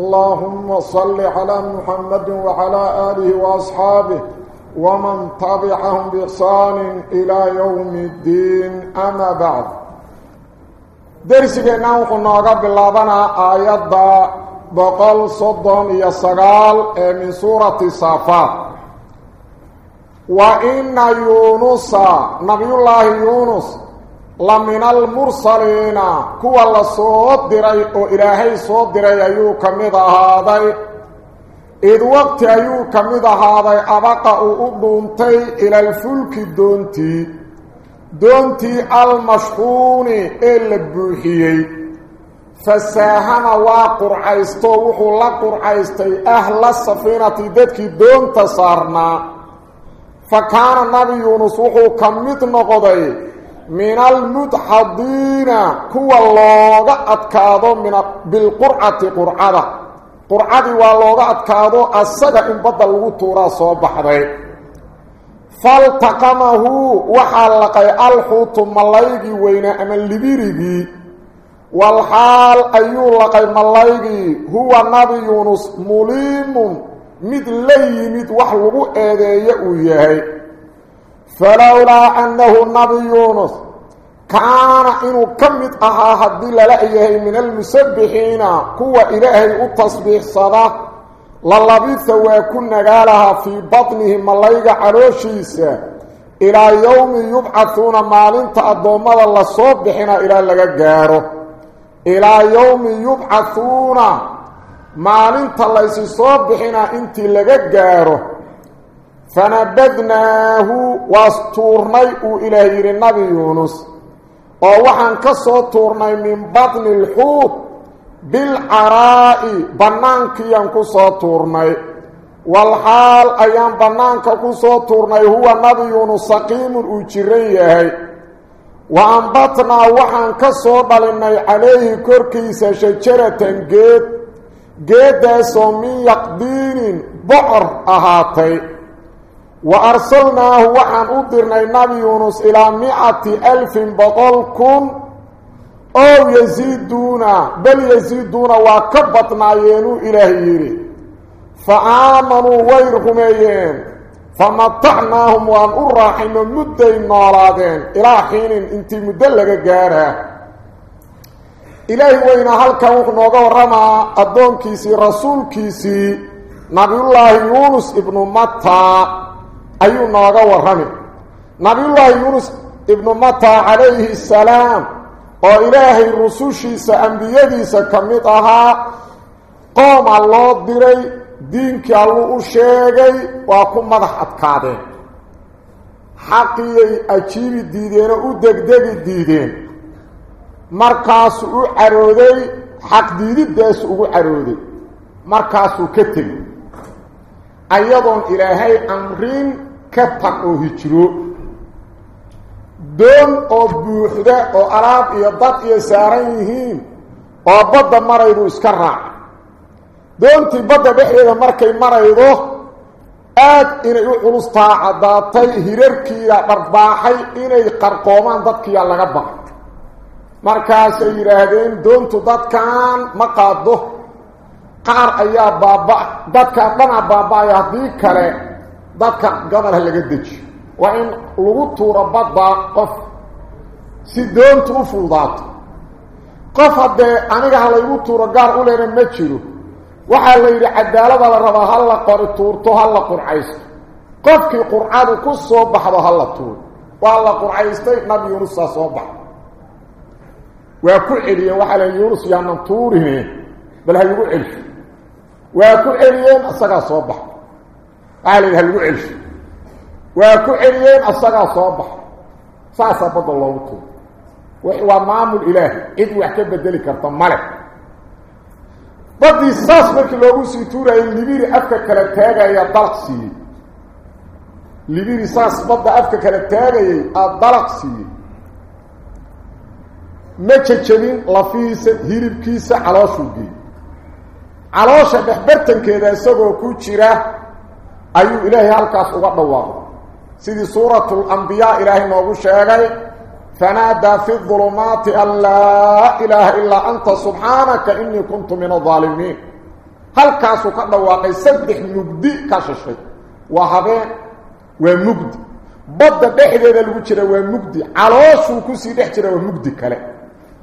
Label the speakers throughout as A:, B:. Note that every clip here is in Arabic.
A: اللهم صل على محمد وعلى آله وأصحابه ومن تبعهم بإحسان إلى يوم الدين. أما بعد. درسنا وقلنا بالله آيات بقل صدام يسغال من سورة الصافات وإن يونس نبي الله يونس لمن المرسلين. كوا الله صوت دراي أو إلهي صوت دراي أيو كميد هذا إذ وقت أيو كميد هذا أبقى أو دونتي إلى الفلك دونتي. دونتي المشحون البوحيي. فساهم وقرعيستو وحو لا قرعيستي أهل السفينة ددكي دونتا صارنا. فكان النبي يونس وحو كميد نقضي. من المدحضين كوا لوغا ادكادو من بالقرعه قرعه قرعه ولوغا ادكادو اسغا ان بدل لو تورا سو بخداي فالتقمه وحلق الحوت ملايغي وينا ام اللبيرغي والحال ايو لقي ملايغي هو نبي يونس مليم مثل ليمت وحلو ايديه فلولا أنه النبي يونس كان إنه كمت أها حدي للأيه من المسبحين كوى إلهي التصبيح صدا للبث ويكون قالها في بطنه ملايقة عروشيسة إلى يوم يبعثون مالين تأدوم الله فنبذناه واستورني إلى النبي يونس. ووحن كسو تورني من بطن الحوت بالعراء بنانك ينكسو تورني. والحال أيام بنانك كسو تورني هو النبي يونس سقيم أجريه وأنبطنا وحن كسو بلني عليه كركيس شجرة جيد جيد سومي يقدين بعر أهاتي. وأرسلناه وحن أدرنا النبي يونس إلى مئة ألف بطل كن أو يزيدون بل يزيدون وكبتنا ينو إلهي فآمنوا ويرهمين فمتعناهم وأن أرحم مدين نارادين إلى حين انت مدلق جارها. إلهي وين هلك وقنوغا ورما أدون كيسي رسول كيسي نبي الله يونس ابن متى. Ayuu nooga warrami nabiyullaahi yuunus ibnu mata calayhi assalaam oo ilaahay rusushiisa ambiyadiisa ka mid ahaa qooma loo diray diinkii alluu u sheegay waa ku madax adkaadeen xaqiyay ajiibi diideenoo u degdegi diideen markaasuu u carooday xaq diididaasu ugu carooday markaasuu ka tegi ayadoon ilaahay amrin ka tag oo hijiro doon oo buuxda oo alaab iyo dad iyo saaran yihiin oo badda marayduu iska raaca doontii badda dhexdeeda markay maraydo aad inay u culus taacadaatay hirarkiida dharbaaxay inay qarqoomaan dadkiiyaa laga baqay markaasay yidhaahdeen doontu dadkan ma qaado qaar ayaa baaba dadkaan dhanaa baaba-ay haddii kale u fuldaato qof haddee aniga ha laygu tuuro gaar u lena ma jiro waxaa la yidhi cadaalada la rabaa ha la qori tuurto ha la qurcaysto qofkii qurcadu ku soo baxdo ha la tuuro waa la qurcaystay nabi yuunusaa soo baxa waa ku celiyeen waxaa la yuunus yaanan tuurine bal ha igu celsho waa ku celiyeen isagaa soo baxa waxaa la yidhi ha lagu celsho waa ku celiyeen asagaa soo baxa saasaa badda loogu tuuro waa maamul ilaahi cid wax ka bedeli karta male badii saas markii loogu sii tuurayay libiri afka kala taagaya dalaq siiyey libiri saas badda afka kala taagayay aada dalaq siiyey ma ايو الهي هلكاس أو غدواه سيدي سوره الانبياء الهي نوغو شيغاي فنادى في الظلمات أن لا اله الا انت سبحانك اني كنت من الظالمين هلكاس أو غدواه سبح نبدي كاششاي وهابه ومجد بدا دخيده لو جيره ومجد علوسو كسي دخيره ومجد كلي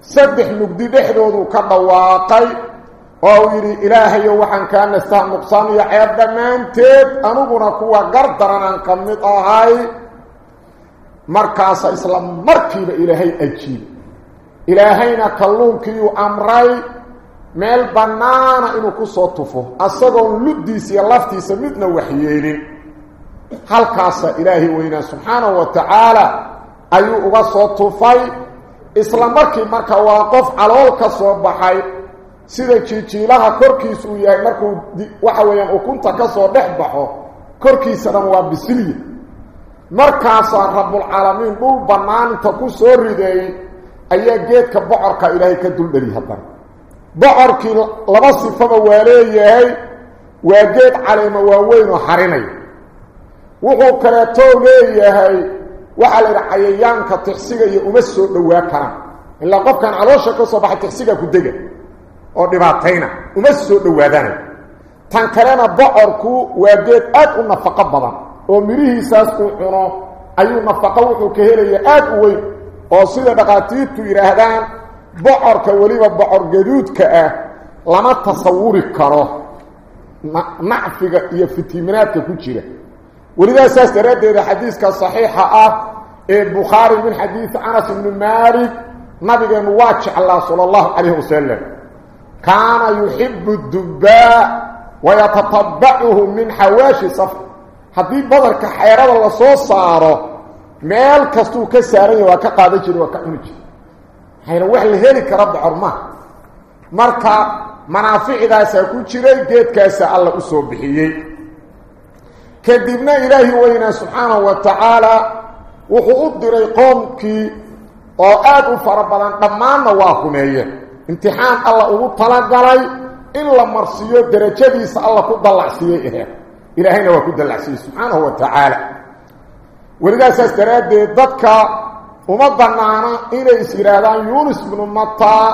A: سبح نبدي دخيده وكدواه ilaahayo waxaan kaa nastaa nuqsaan iyo ceeb dhammaanteed aniguna kuwa gar daranaan ka mid ahay markaasa isla markiiba ilaahay ajiibay ilaahayna kalluunkiiyuu amray meel bannaana inuu ku soo tufo asagoon luddiisa iyo laftiisa midna waxyeelin halkaasa ilaahay weynaa subxaanahu wa tacaala ayuu uga soo tufay isla markii marka waa qof calool ka soo baxay sida jiijiilaha korkiisa uu yahay markuu waxa weeyaan ukunta ka soo dhex baxo korkiisa dhan waa bisilya markaasaa rabbulcaalamiin dhul bannaan inta ku soo rideey ayaa geedka bocorka ilaahay ka duldheli haddana. Bocorkii laba sifaba waa leeyahay waa geed caleema waaweyn oo harinaya wuxuu kaleetoo leeyahay waxaa la cayayaanka tixsiga iyo uma soo dhowaa karaan. Ilaa qofkan caloosha ka soo baxay tixsigaa ku dega oo dhibaatayna uma soo dhowaadana tan kalena bocorku waa geed aad u nafaqo badan oo midhihiisaas uu cuno ayuu nafaqo wuxuu ka helaya aad u weyn oo sida dhaqaatiirtu yidhaahdaan bocorka weliba bocor gaduudka ah lama tasawuri karo nacfiga iyo fitiminaadka ku jira welidaa saas daraaddeeda xadiiska saxiixa ah ee bukhaari min xadiidi anas ibni maalik nabigeenu waa jeclaa sala allahu كان يحب الدباء ويتطبعه من حواش صف. حبيب بدر كحيرة ولا سو صاره. ميل كستو كساري وا كقاد جير وا كنج حيرة وحل هلي كرب عرمه. مرتا منافع إذا سكو جيري ديت كاس الله اسو بخيي كدبنا إلهي وينا سبحانه وتعالى وحقدر قومك أو اد فربلان ضمانه واهميه imtixaan alla ugu talagalay in la marsiiyo derajadiisa alla ku dallacsiiyey aheed ilaahayna waa ku dallacsiiyey subxaanahu wa tacaala welidaasaas daraaddeed dadka uma bannaana inay is yidhaahdaan yuunus ibnu mataa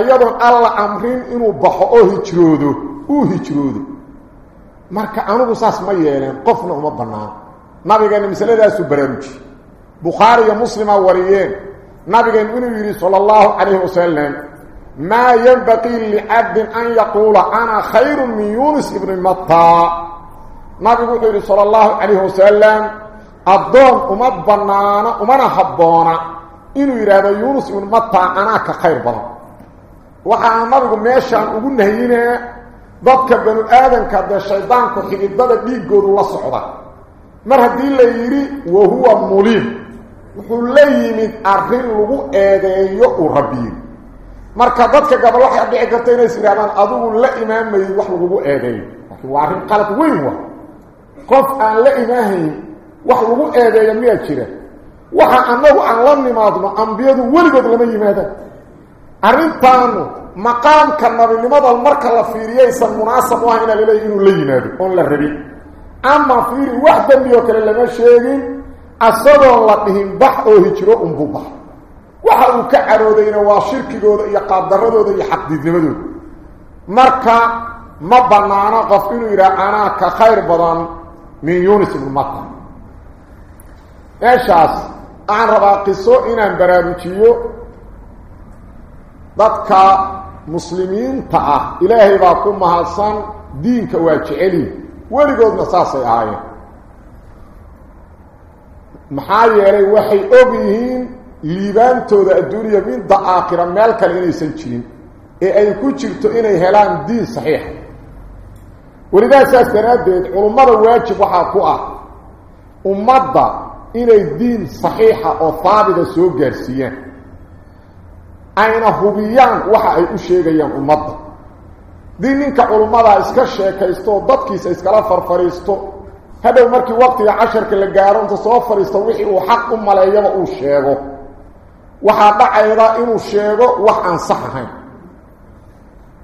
A: iyadoon alla amrin inuu baxo oo hijroodo uu hijroodo marka anigu saas ma yeeleen qofna uma bannaano nabigeena masaladaasuu baraaruji bukhaari iyo muslima wariyeen nabigeenu inuu yidhi sala allahu calayhi wasalam maa yenbaqii licabdin an yaquula ana khayru min yuunus ibni mataa nabigu wuxuu yidhi sala allahu calayhi wasalam addoon uma bannaano umana habboona inuu yidhaahdo yuunus ibnu mataa anaa ka khayr badan waxaana nabigu meeshaan ugu nahyinaa dadka banu aadanka dee shaydaanku xididada dhiiggoodu la socda mar haddii la wuxuu la yimid arrin lagu eedeeyo uu rabbiyi marka dadka gabal waxay dhici karta inays yidhahdaan adigu la imaamayid wax lagugu eedeeyo laakiin waa arrin qalad weyn wa qof aan la imaahayn wax lagu eedeeyo miyaa jira waxa annagu aan la nimaadno ambiyadu weligood lama yimaadaan arrintaanu maqaamka nabinimada marka la fiiriyaysan munaasab u ah inaa laleeyahy inuu la yimaado oon la rabin ama fiiri wax dembi oo kale lama sheegin asagoon la dhihin bax oo hijro unbuu bax waxa uu ka caroodayna waa shirkigooda iyo qaabdaradooda iyo xaqdiidnimadooda marka ma bannaano qof inuu yidhaha anaa ka khayr badan min yunis ibnu mata meeshaas waxaan rabaa qiso inaan baraarujiyo dadka muslimiinta ah ilaahay baa ku mahadsan diinka waa jeceliin weligoodna saasay ahaayeen maxaa yeelay waxay og yihiin liibaantooda adduuniya midda aakhira meel kale inaysan jirin ee ay ku jirto inay helaan diin saxiixa welidaa saas daraaddeed culummada waajib waxaa ku ah ummadda inay diin saxiixa oo haabida soo gaarsiiyaan ayna hubiyaan waxa ay u sheegayaan ummadda dii ninka culummada iska sheekaysto oo dadkiisa iskala farfariisto uu xaq u maleeyaba uu sheego waxaa dhacayda inuu sheego wax aan sax ahayn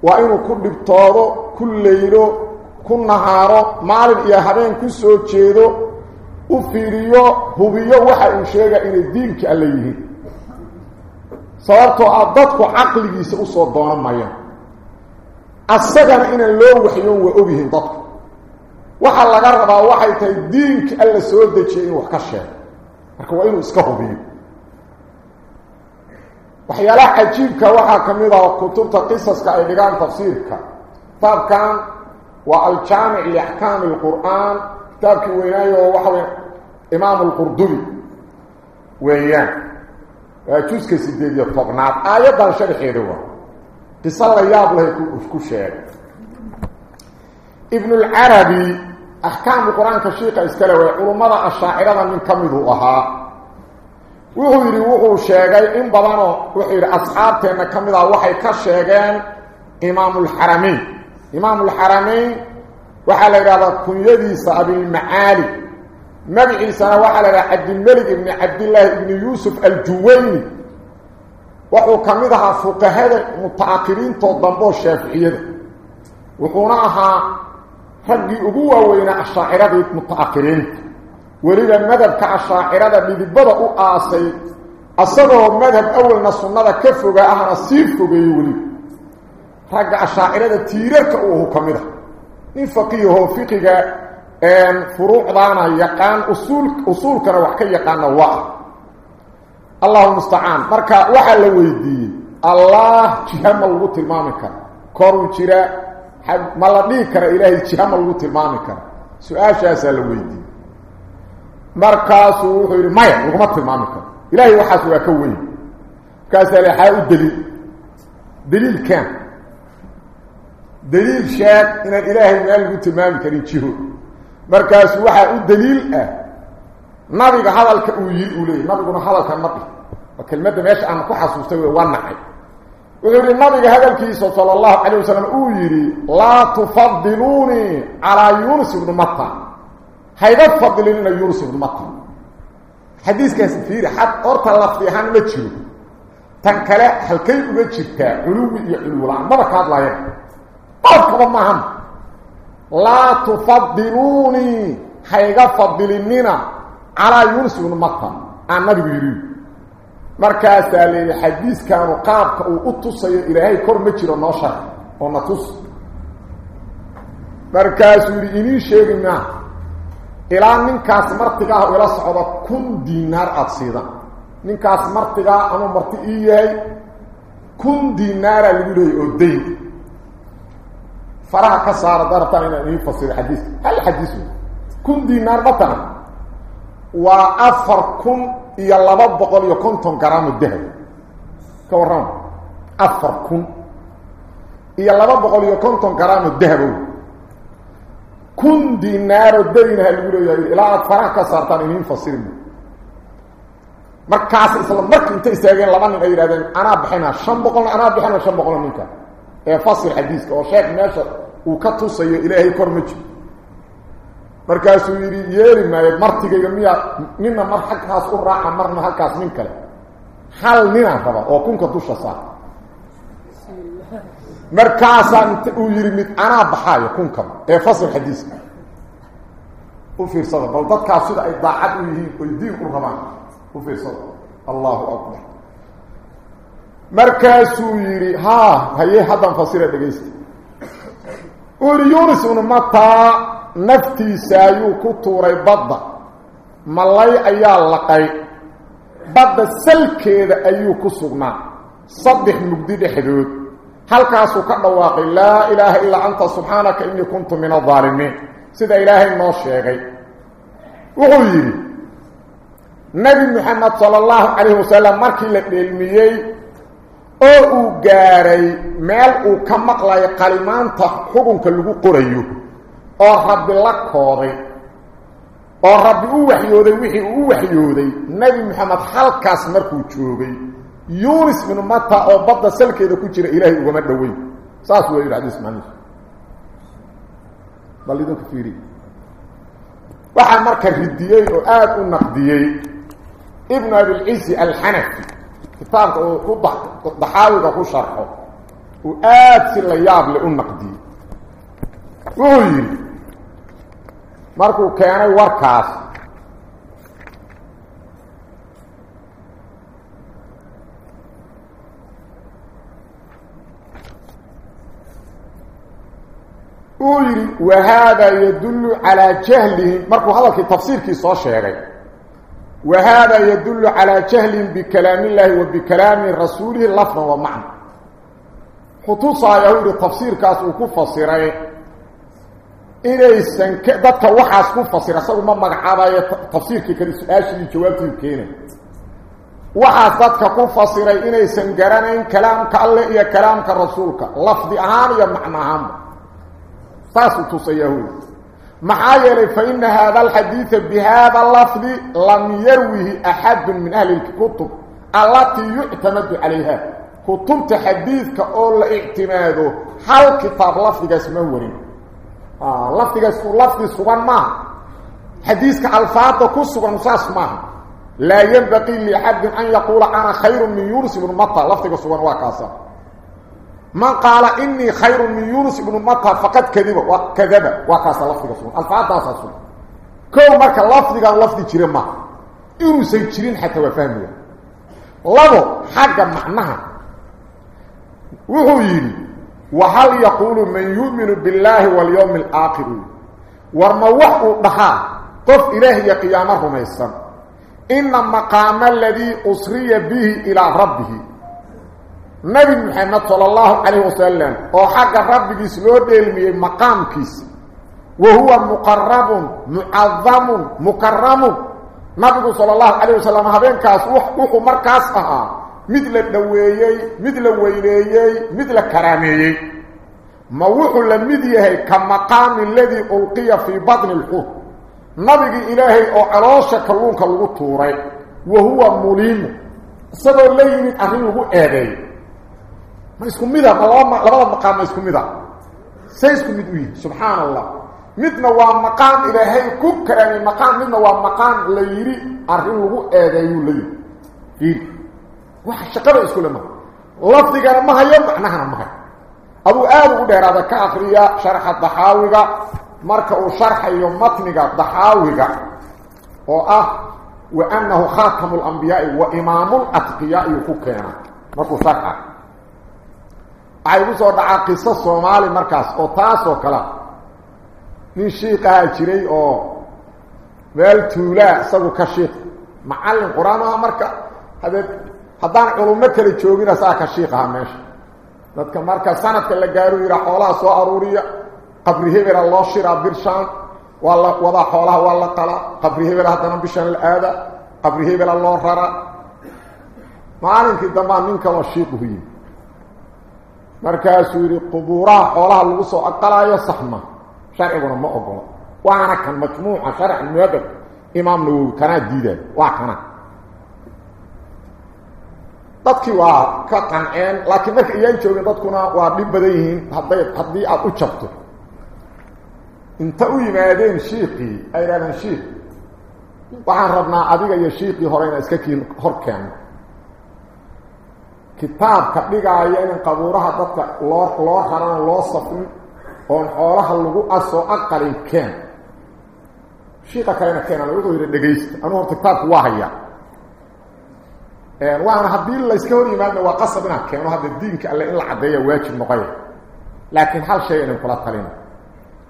A: waa inuu ku dhibtoodo ku leylo ku nahaaro maalin iyo habeen ku soo jeedo u fiiriyo hubiyo waxa uu sheega inay diinka alle yihiin sababtoo ah dadku caqligiisa usoo doonan mayaan asagana inaan loo waxyoon waa ogyihiin dadku waxaa laga rabaa waxay tahay diinka alla soo dejiyay wax ka sheego marka waa inuu iska hubiyo waxyaalaha cajiibka waxaa ka mid ah kutubta qisaska ay dhigaan tafsiirka aljaamic liaxkaami alqur'aan kitaabkii weynaayo oo waxa wey imaamu alqurdubi waa juska sideed iyo tobnaad aayaddan sharxeeda waa qiso la yaab lahay ku sheegay axkaamka qur-aanka shiika iskale way culummada ashaacirada nin ka miduu ahaa wuxuu yidhi wuxuu sheegay in badanoo wuxuu yidhi asxaabteenna ka mid ah waxay ka sheegeen imaamulxaramayn imaamulxaramayn waxaa la yidhahdaa kunyadiisa abilmacaali magaciisana waxaa la yidhahda cabdilmelik ibni cabdillaahi ibni yuusuf aljuwayni wuxuu ka mid ahaa fuqahada ugu waaweynaa ashaaciradii muta'akhiriinta weliba madhabka ashaacirada dhidibada u aasay asagoo madhab awalna sunnada ka foga ahna sii fogeeyo weliba ragga ashaacirada tiirarka u ahu ka mid a nin faqiihoo fiqiga furuucdaana yaqaan usuul usuulkana wax ka yaqaana waa ah allahu mustacaan marka waxaa la weydiiyey allah jiha ma lagu tilmaami kara koruu jira ما لا دي كر اله جهه لو تيمانك سؤال شاس الويدي مركز وحي ما وما تيمانك اله وحس وكوي كاس له حي دليل. دليل كان. دليل شاك إن الاله ما لو تيمانك الجهه مركز وحي دليل أه. نبي هذا الكويل ولي نبي هذا كان نبي وكلمة ماشي أنا كحسوسته وأنا wuxuu yidhi nabiga hadalkiisa sala allahu calayh wasalam uu yidhi laa tufadiluunii calaa yuunus ibnu mata hayga fadlinina yuunus ibnu mata xadiiskaasi fiiri xad horta lafdi ahaan ma jiro tan kale halkay uga jirtaa culuwi iyo culuwla-aan maba ka hadlaya qofkaba maahan laa tufadiluunii hayga fadilinina calaa yuunus ibnu mata aan nabigu yidhi markaasaa leeyihi xadiiskaanu qaabka uu u tusayo ilaahay kor ma jiro noo shar oo na tus markaasuu yidhi inii sheegi maa ilaa ninkaas martigaah ila socda kun diinaar aada siida ninkaas martigaa anuu marti ii yahay kun diinaaraa lagu leeyay oo faraha ka saara darabtaan inaan ii fasiro xadiiska hal xadiis kun diinaar matana وافركم يا لبا بقول يكونتم غرام الذهب كورام افركم يا لبا بقول يكونتم غرام الذهب كن دينار الدين هل يقولوا يا إلى فرحك سرطان مين فصيرم مركاس اسلام مرك انت استاغين لبا نغ يرادين انا بخينا شم بقول انا بخينا شم بقول منك اي فصل حديث أو شيخ ناصر وكتو سي الهي كرمجي markaasuu yidhi yeeli maayo martigayga miyaa nina mar xaggaas u raaca marna halkaas nin kale hal ninaan raba oo kunka dusha saar markaasaa int uu yidhi mid anaa baxaayo kunkaba ee fasir xadiiska u fiirsada bal dadkaas sida ay daacad u yihiin oy diin u rabaan u fiirsada allahu akbar markaasuu yidhi haa haye haddaan fasira dhegaysta uu yidhi yunis ibnu mataa badda malay ayaa laqay badda salkeeda ayuu ku sugnaa saddex mugdi dhexdood halkaasuu ka dhawaaqay laa ilaaha illaa anta subxaanaka innii kuntu min aldaalimiin sida ilaahay noo sheegay wuxuu yidhi nebi moxamed sala allahu calayhi wasalam markii la dheelmiyey oo uu gaaray meel uu ka maqlayo qalimaanta xukunka lagu qorayo oo rabbi la kooday oo rabbi u waxyooday wixii uu u waxyooday nebi moxamed halkaas markuu joogay yunis binu mata oo badda salkeeda ku jira ilaahay ugama dhoweyn saas waa yidhi xadiis macniis bal idinku fiiri waxaa marka ridiyey oo aada u naqdiyey ibnu abilcizi alxanafi kitaabka uu ku daxaawiga ku sharxo uu aada si la yaab le u naqdiyey wuxuu yidhi مركو كان وركاس قولي وهذا يدل على جهله مركو هذا في تفسير كي صاشي وهذا يدل على جهل بكلام الله وبكلام رسوله لفظ ومعنى خطوصا يهود التفسير كاس وكفة إلي السنك ذات وحا سكون فصير أصدر ما مقعبا تفسير كيكريس أشري جوابتين كينت وحا ذات كون فصير إلي سنقرانين كلام كالله إيا كلام كالرسولك لفظ آم يا معنهم فاسطوس يهود معايلة فإن هذا الحديث بهذا اللفظ لم يروه أحد من أهل الكتب التي يعتمد عليها كتبت حديثك أول اعتماده هل كتاب لفظك اسمه ورينه لفتiga لفتي سوغان ما حديثك الفاظه كسوغان ساس ما لا ينبغي لأحد ان يقول أنا خير من يونس بن مطى لفتiga سوغان واكاسا من قال اني خير من يونس بن مطى فقد كذب وكذب واكاسا لفتiga سوغان الفاظه ساس كل ما لفتiga لفتي جيره ما يونس جيرين حتى وفهمه لو حاجة معناها وهو يقول وهل يقول من يؤمن بالله واليوم الآخر؟ ورموح أبحاء قف إله يقيامه ميسان إن المقام الذي أسري به إلى ربه. نبي محمد صلى الله عليه وسلم وحق ربه سلوه المقام مقام كيس. وهو مقرب معظم مكرم. نبي صلى الله عليه وسلم هذا كاس وحق مركز مثل دوييي مثل ويليي مثل كراميي ما وحو لمديهي كمقام الذي ألقي في بطن الحوت نبي إلهي أو عراسة كلونك الغطوري وهو مليم سبب اللي من أخيه أبي ما يسكن ماذا؟ لما مقام ما يسكن ماذا؟ سيسكن مدوي سبحان الله مثل هو مقام إلهي كوكرا من مقام مثل هو مقام ليري أخيه أبي ليري wax shaqada iskule maha lafdigana ma hayo macnahana ma hayo aduu aada ugu dheeraada ka akriya sharxa daxaawiga marka uu sharxayo matniga daxaawiga oo ah wa annahu khaatamu lambiyaai wa imaamu latqiyaai ku keena markuu sharxa waxay ugu soo dhacaa qiso soomaali markaas oo taas oo kale nin shiikahaa jiray oo meel tuulaa isagu ka shiik macallin qur-aan aha marka hadee haddaan culummo kala joogina saa ka shiik ahaa meesha dadka marka sanadka la gaaru yihaa xoolaha soo aruuriya qabri hebela loo shiraa birshaan waa la wadaa xoolaha waa la qalaa qabri hebela haddana bishaan la aada qabri hebela loo rara maalinkii dambaa nin kaloo shiiquhu yimi markaasuu yidhi qubuuraha xoolaha lagu soo aqalaayo saxma sharciguna ma ogolo waana kan majmuuca sharci muadab imaam nawowi kanaa diidaay waa kana dadkii waa ka qanceen laakiin marka iyaan joogin dadkuna waa dhib badan yihiin hadday haddii aada u jabto inta u yimaadeen shiiqii ay idhahdeen shiik waxaan rabnaa adiga iyo shiiqii hore inaa iska kii hor keenno kitaabka dhigaaya in qabuuraha dadka loo loo raran loo safrin oon xoolaha lagu asoo aqalin keen shiiqa kalena keenan wuxuu yidhi dhegaysta anuu horta kitaabku waa hayaa qasab inaad keeno hadda diinka alle in la caddeeya waajib noqoya laakiin hal shay inan kula talina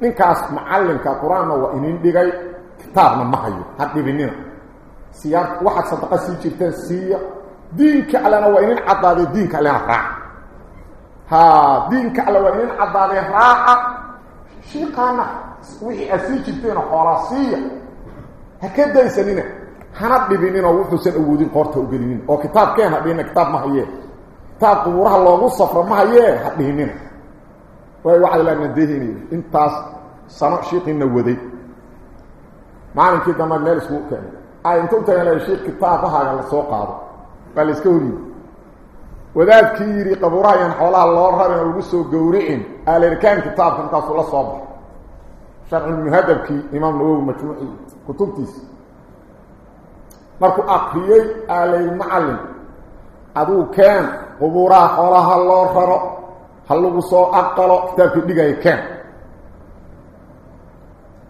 A: ninkaas macallinka qur-aanna waa inin dhigay kitaabna ma hayo ha dhibinina siyaar waxaad sadaqa sii jirteen siiya diinka allena waa inin caddaadee diinka allena raaca ha diinka alle waa inin caddaadee raaca shiiqaana wixii aad sii jirteena xoolaa siiya ha ka daysanina hana dhibininoo wuxuusan awoodin qoorta ugelinin oo kitaabkeen ha dhihinina kitaab ma hayee kitaab qubuuraha loogu safro ma hayee ha dhihinina way waxay lena dehin intaas sano shiiqiina waday maalinkii dambe meel iskugu keenay ay inta u tagan la shiiq kitaabahaaga la soo qaado baa la iska horiyey wadaadkii yidhi qabuuraha yaan xoolaha loo rabin oo lagu soo gowricin aalerkaan kitaabka markaasuu la soo baxo sharc lmuhadabkii imaam nawowi majmuuci kutubtiisa markuu akriyey aalay macalin aduu keen qubuuraha xoolaha loo raro ha lagu soo aqalo kitaabkii dhigaya keen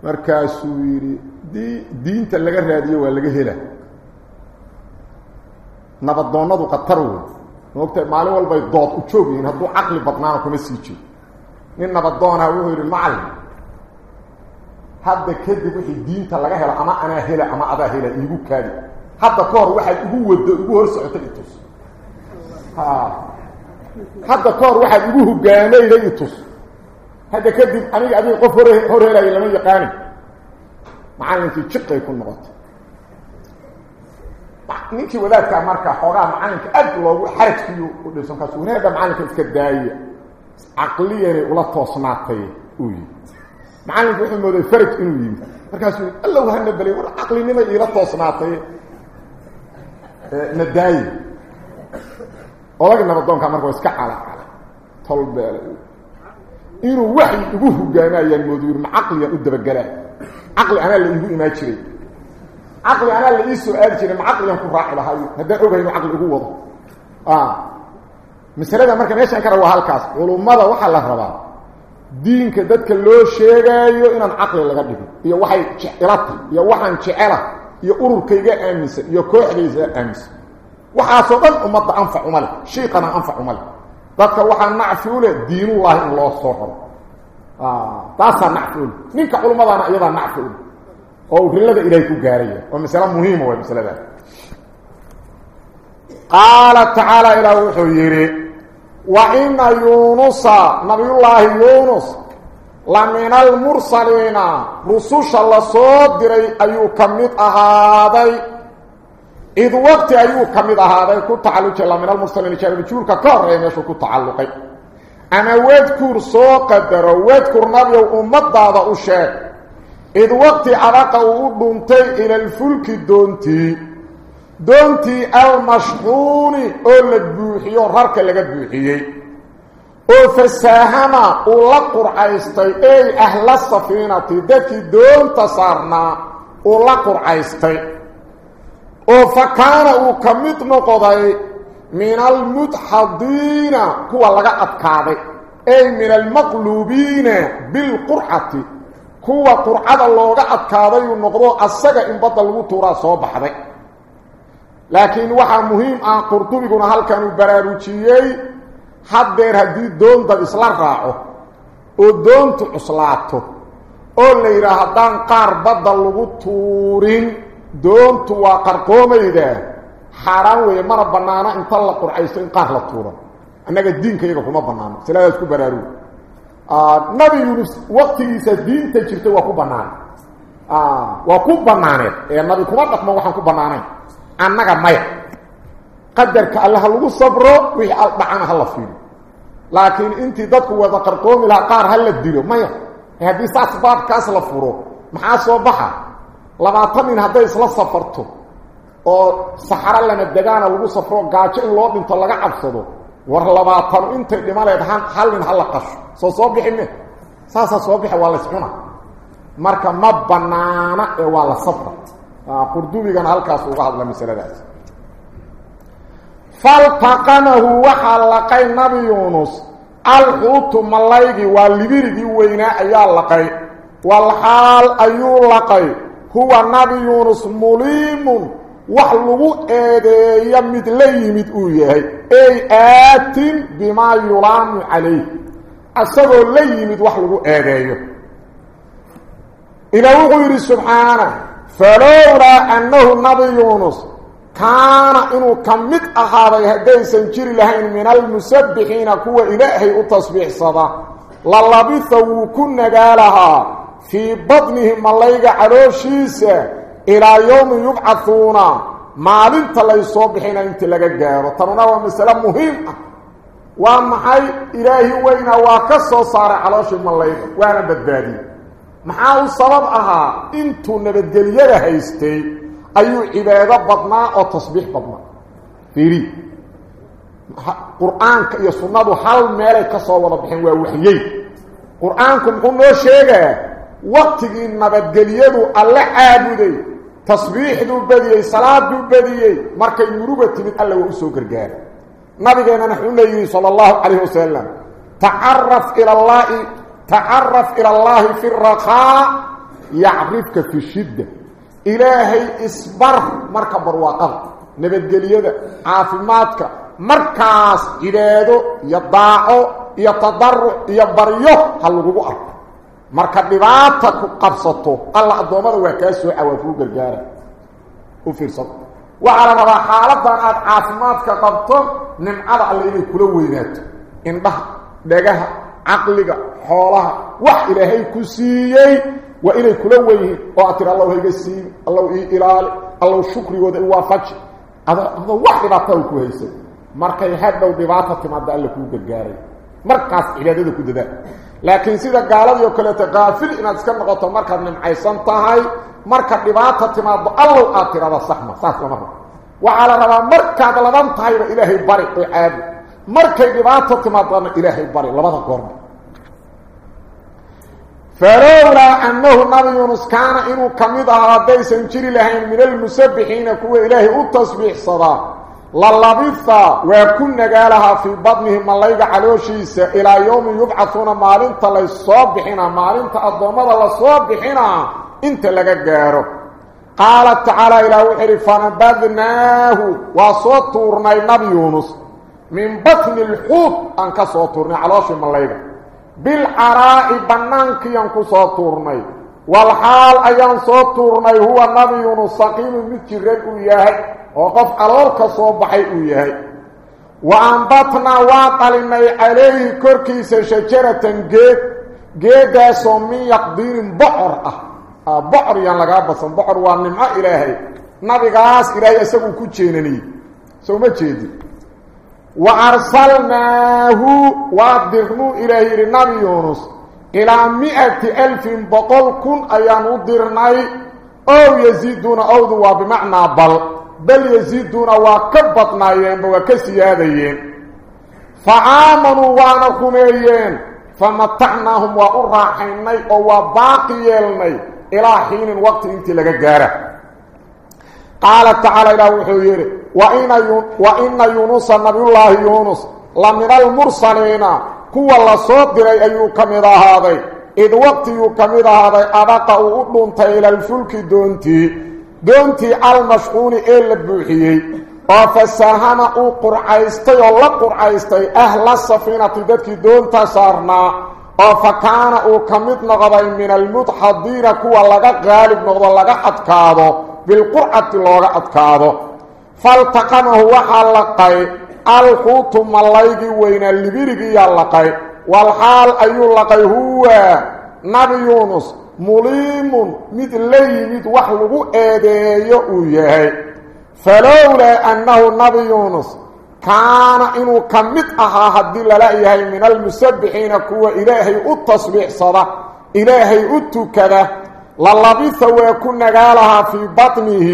A: markaasuu yidhi di diinta laga raadiyo waa laga hela nabadoonnadu khatar wey moogta maalin walbay dood u joog yihiin hadduu caqli badnaana kuma sii jiro nin nabadoonah wuxuu yidhi macalin hadda kadib wixii diinta laga helo ama anaa hela ama adaa hela iigu kaadi hadda ka hor waxaad igu wado igu hor socotay itus hadda ka hor waxaad igu hogaamayday itus hadda kadib aniga adiga qof hor hor helaya lama yaqaanin macallinkii jiqay ku noqotay ninkii wadaadkaa markaa xoogaa macalinka aad loogu xarajkiiyu u dhisan kaas wanaagga macalinka iska daaya caqliyanay ula toosnaatay uu yimi macalinku wuxuu mooday faraj inuu yimi markaasuu yii allow hana belay war caqlinimay iila toosnaatay نداي اولغنا بدون كان مركو اسكعلا طلب انه وحي إبو حجانا يا مدير عقلي ادب غلا عقلي أنا اللي إبو ايماجري عقلي أنا اللي يسو ارجري عقلي أنا كفاح آه. له هاي. هذا هو بين عقلي هو آه. مثلا لما كان إيش انكر وهالكاس علماده وحا لا ربا. دينك ددك لو شيغايو ان عقلي لا غدبي يا وحي جعلت يا وحان جعلت iyo ururkayga aaminsan iyo kooxdaysa aaminsan waxaasoo dhan ummadda anfac uma leh shiiqana anfac uma leh dadka waxaa nacfi u leh diinullaahi in loo soo raro taasaa nacfi u leh ninka culummadaana iyadaa nacfi u leh oo uu rilada ilaahay ku gaaraya waa masale muhiima waa masaladaas qaala tacaala ilaah wuxuu yidhi wa ina yuunusa nabiyullaahi yuunus لمن المرسلين رسوش الله صوت ديري أيو كميت أهادي. إذ وقت أيو كميت أهادي كنت تعلق لمن المرسلين شابه كورك كورين يشو كنت تعلق أنا ويدكور صوت دير ويدكور نبي ومد هذا أشيك إذ وقت عرق ودونتي إلى الفلك دونتي. دونتي المشغوني أولد بوحي ورهرك اللي قد بوحيي. Oo fasaahama uu la qurcaystay ey ahla safiinati dadkii doonta saarnaa uu la qurcaystay oo fa kaana uu ka mid noqday min almudxadiina kuwa laga adkaaday ey min almaqluubiina bilqurcati kuwa qurcada looga adkaaday uu noqdo asaga in badda lagu tuuraa soo baxday laakiin waxaa muhiim ah qurdubiguna halkan uu baraarujiyey haddeer haddii doondad isla raaco oo doontu cuslaato oo la yidhaah haddaan qaar badda lagu tuurin doontu waa qarqoomayda xaaraan weeye mana bannaano inta la qurcaysto in qaar la tuuro annaga diinka iyaga kuma bannaano masaladaas ku baraarugi nabi yuunus waktigiisa diinta jirtay waa ku bannaan waa ku bannaaneed ee nabi kuma dhaqmo waxaan ku bannaanayn annaga maya fiilo laakiin intii dadku wada qarqoomi lahaa qaar ha la dilo maya haddii saas baabkaas la furo maxaa soo baxa labaatan nin hadday isla safarto oo saxaro lama degaana lagu safro gaajo in loo dhinto laga cabsado war labaatanu intay dhimaleed hal nin ha la qasho soo soo bixi me saasaa soo bixi waa layscuna marka ma bannaana ee waa la sabra qurdubigana halkaas uga hadla masaladaas faltaqamahu waxaa laqay nabi yuunus alxuutu mallaygii waa libirigii weynaa ayaa laqay walxaal ayuu laqay huwa nabi yuunus muliimun wax lagu eedeeyo mid la yimid uu yahay ey aatin bimaa yulaamu calayh asagoo la yimid wax lagu eedeeyo ila كان انه كمد احاد هدين سنجري لهين من المسبحين قوه إلهي وتصبيح صدا. لالبثوا كنا قالها في بطنهم الليق عروشيس إلى يوم يبعثون. ما لنت لي صبحين انت لقى قير ترنا ومسلا مهم. ومحي إلهي وين واكسو صار عروش الليق وأنا بدادي محاو صلب أها. انتو نبدل يلا هيستي. أي عباده بضنا أو تصبيح بطناء في ري القران يا سنة حال ميل كسو ولا بخين وا وحيي قرانكم قوم لو شيغة. وقتي ما بدليه الله عابدي تصبيح دو بدي صلاة دو بدي مركة يروبت من الله وسو ما نبينا نحن صلى الله عليه وسلم. تعرف إلى الله تعرف إلى الله في الرخاء يعرفك في الشدة. Iyo tadaruc iyo baryo ha lagugu arko marka dhibaata ku qabsato alla addoommada waa kaa sooca waa kuu gargaara u fiirsado waxaa la rabaa xaaladan aada caafimaadka qabto nimcada alle inay kula weynaato indhaha dhagaha caqliga xoolaha wax ilaahay ku siiyey oo aad tiri allow hayga siibi allow ii ilaali allow shukrigooda i waafaji adoo wax dhibaataa ku haysay markay hadhow dhibaata timaada alla kuu gargaaray markaas cibaadada ku dadaal laakiin sida gaaladii oo kaleeto kaafil inaad iska noqoto markaad nimcaysan tahay marka dhibaata timaado allow aad tirada saxma saas lama rabo waxaa la rabaa markaad laban tahayba ilaahay bari oo caadi markay dhibaata timaadana ilaahay bari labada goorba فرورا أنه النبي يونس كان إنو كمدها ديسا انجري لها من المسبحين كو إلهي التصبيح صدا. للابثة ويكون قالها في بطنهم من ليقع علوشيس إلى يوم يبعثون مالنت للصبحنا مالنت الضمد للصبحنا إنت لك قارو. قال تعالى إلى وحر فنبذناه وصوت تورنا النبي يونس من بطن الحوت. أنك صوت تورنا علوشي من ليقع bilcaraa'i bannaankiyaan ku soo tuurnay walxaal ayaan soo tuurnay huwa nabi yuunus saqiimu mid jiran uu yahay oo qof calool ka soo baxay uu yahay wa ambatnaa waa dhalinay calayhi korkiisa shajaratan geed geedaasoo min yaqdiinin bocor ah bocor yaan lagaa basan bocor waa nimco ilaahay nabigaas ilaahay isaguu ku jeenaniyey soo ma jeedin wa arsalnaahu waa dirnuu ilaah yidhi nabi yuunus ilaa mi-ati alfin boqol kun ayaan u dirnay ow yasiiduuna owdu waa bimacnaa bal bal yasiiduuna waa ka badnaayeenba waa ka siyaadayeen fa aamanuu waana rumeeyeen قال تعالى إلى وحيره وإن, وإن يونس النبي الله يونس لمن المرسلين كو الله صدر أيكم إذا هذا. إذ وقت يكم إذا هذا أبقى أبنت إلى الفلك دونتي دونتي المشعون إلى بحيه وفساهم قرعيستي الله قرعيستي أهل الصفينة تدك دونت سارنا. وفكان أكمد نغضي من المتحدين كو الله غالب نغضي الله أتكاده بالقرآن لغا أدكاده. فالتقنه وحالقه القوتم الليك وين الليبيرك يالقه والحال أيو اللقه هو نبي يونس مليم مد لي مد وحلق أدي أويه فلولا أنه نبي يونس كان إنو كمت أحاها الدل لأيه من المسبحين كو إلهي التصبيح صدا إلهي أتو كذا للبث ويكون نقالها في بطنه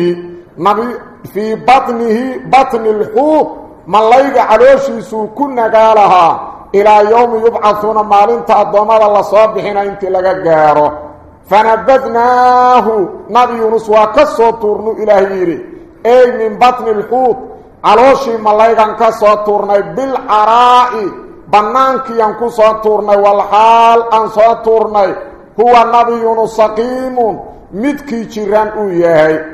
A: نبي في بطنه بطن الحوت. من ليق سو كنا نقالها إلى يوم يبعثون مالين تأضوما الله صبحنا إنت لك قاره فنبذناه. نبي يونس وكسو إلى إلهيري. أي من بطن الحوت. علوشي ملايقا كسو تورني بالعرائي بنانكي ينكو سو تورني والحال أن سو تورني. هو النبي السقيم مدكي جران ويهي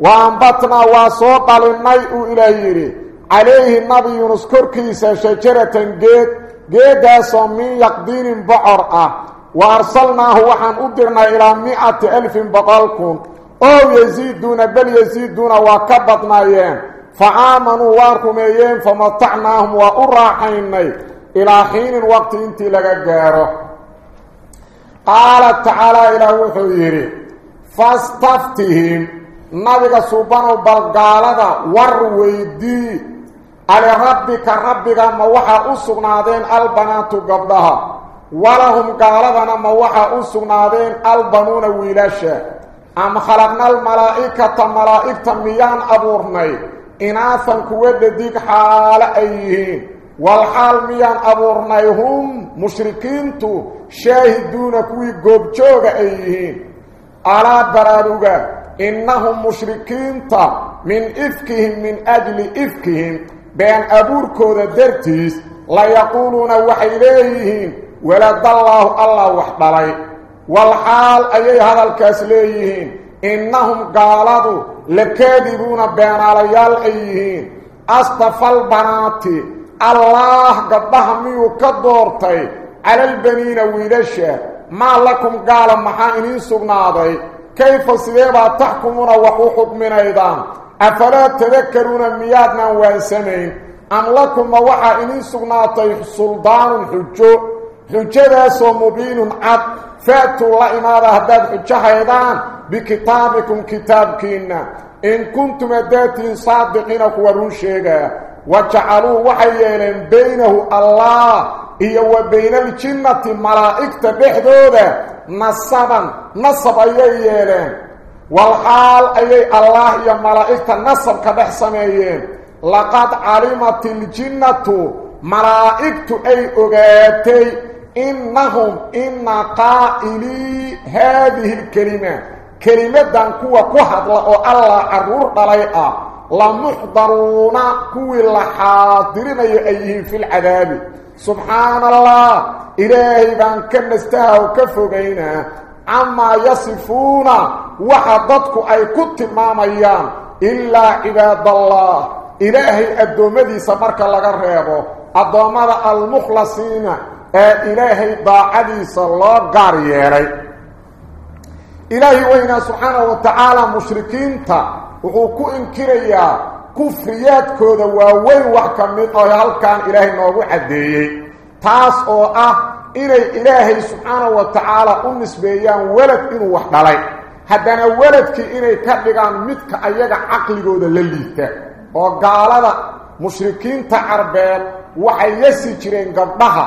A: وانبطنا وصوت للنيء إليه عليه النبي نسكر كيسا شجرة جيد جيدا سمين يقدين بعرعة أه. وارسلناه وحن أدرنا إلى مئة ألف بطلكم أو يزيد دون بل يزيد دون وكبطنا أيام فآمنوا واركم أيام فمطعناهم وارعحيني إلى حين الوقت انت لك جاره قال تعالى إلى وحيره فاستفتهم. نبي سبحانه بالقالة والرويدي لربك ربك موحى أسنادين البنات قبلها ولهم قالتنا موحى أسنادين البنون ويلشة أم خلقنا الملائكة ملائكة ميان أبورني. إناثا كويت ديك حال أيهين. والحال ميان أبورنيهم مشركين تو شاهدون كوي قبجوغ أيهين على براروغا إنهم مشركين تا من إفكهم من أجل إفكهم بين أبور كودة درتيس لا يقولون وحيليهين ولد الله الله وحبالي والحال أي هذا الكاسليهين إنهم قالوا لكاذبون بين عليال أيهين أصطفى البنات الله قبها ميو كدورتي على البنين ويلشا ما لكم قال محاينين سبناضي. كيف سيبا تحكمون وحو من أيضا؟ أفلا تذكرون ميادنا وانسمين أم لكم وحا إنين سبناطي سلطان حجو؟ حجو سو مبين عد. فاتوا الله إمارة هداد حجة أيضا. بكتابكم كتابكين إن كنتم أداتين صادقين كورون وجعلوا وحيين بينه الله إيا وبين الجنة ملائكة بحدودة نصبا نصب أيين والحال أي الله يا ملائكة نصب كبحسمين لقد علمت الجنة ملائكة أي أغاتي إنهم إن قائلي هذه الكلمة. كلمة دان كوا كوحد الله عرور طليقة لمحضرون كوي لحاضرين أيهم في العذاب. سبحان الله. إلهي بان كنستها وكفقين عما يصفون. وحضتك أي كنت ماميان إلا عباد الله. إلهي الدومدي سمرك لغرهبه الدومد المخلصين. إلهي باعدي صلى الله قاريري إلهي وإنا سبحانه وتعالى مشركين تا. wuxuu ku inkirayaa kufriyaadkooda waaweyn wax ka mid ah oo halkan ilaahay noogu caddeeyey. Taas oo ah inay ilaahay subxaanahu wa tacaala u nisbeeyaan walad inuu wax dhalay. Haddana weladkii inay ka dhigaan midka ayaga caqligooda la liita. Oo gaalada mushrikiinta carbeed waxay yasi jireen gabdhaha.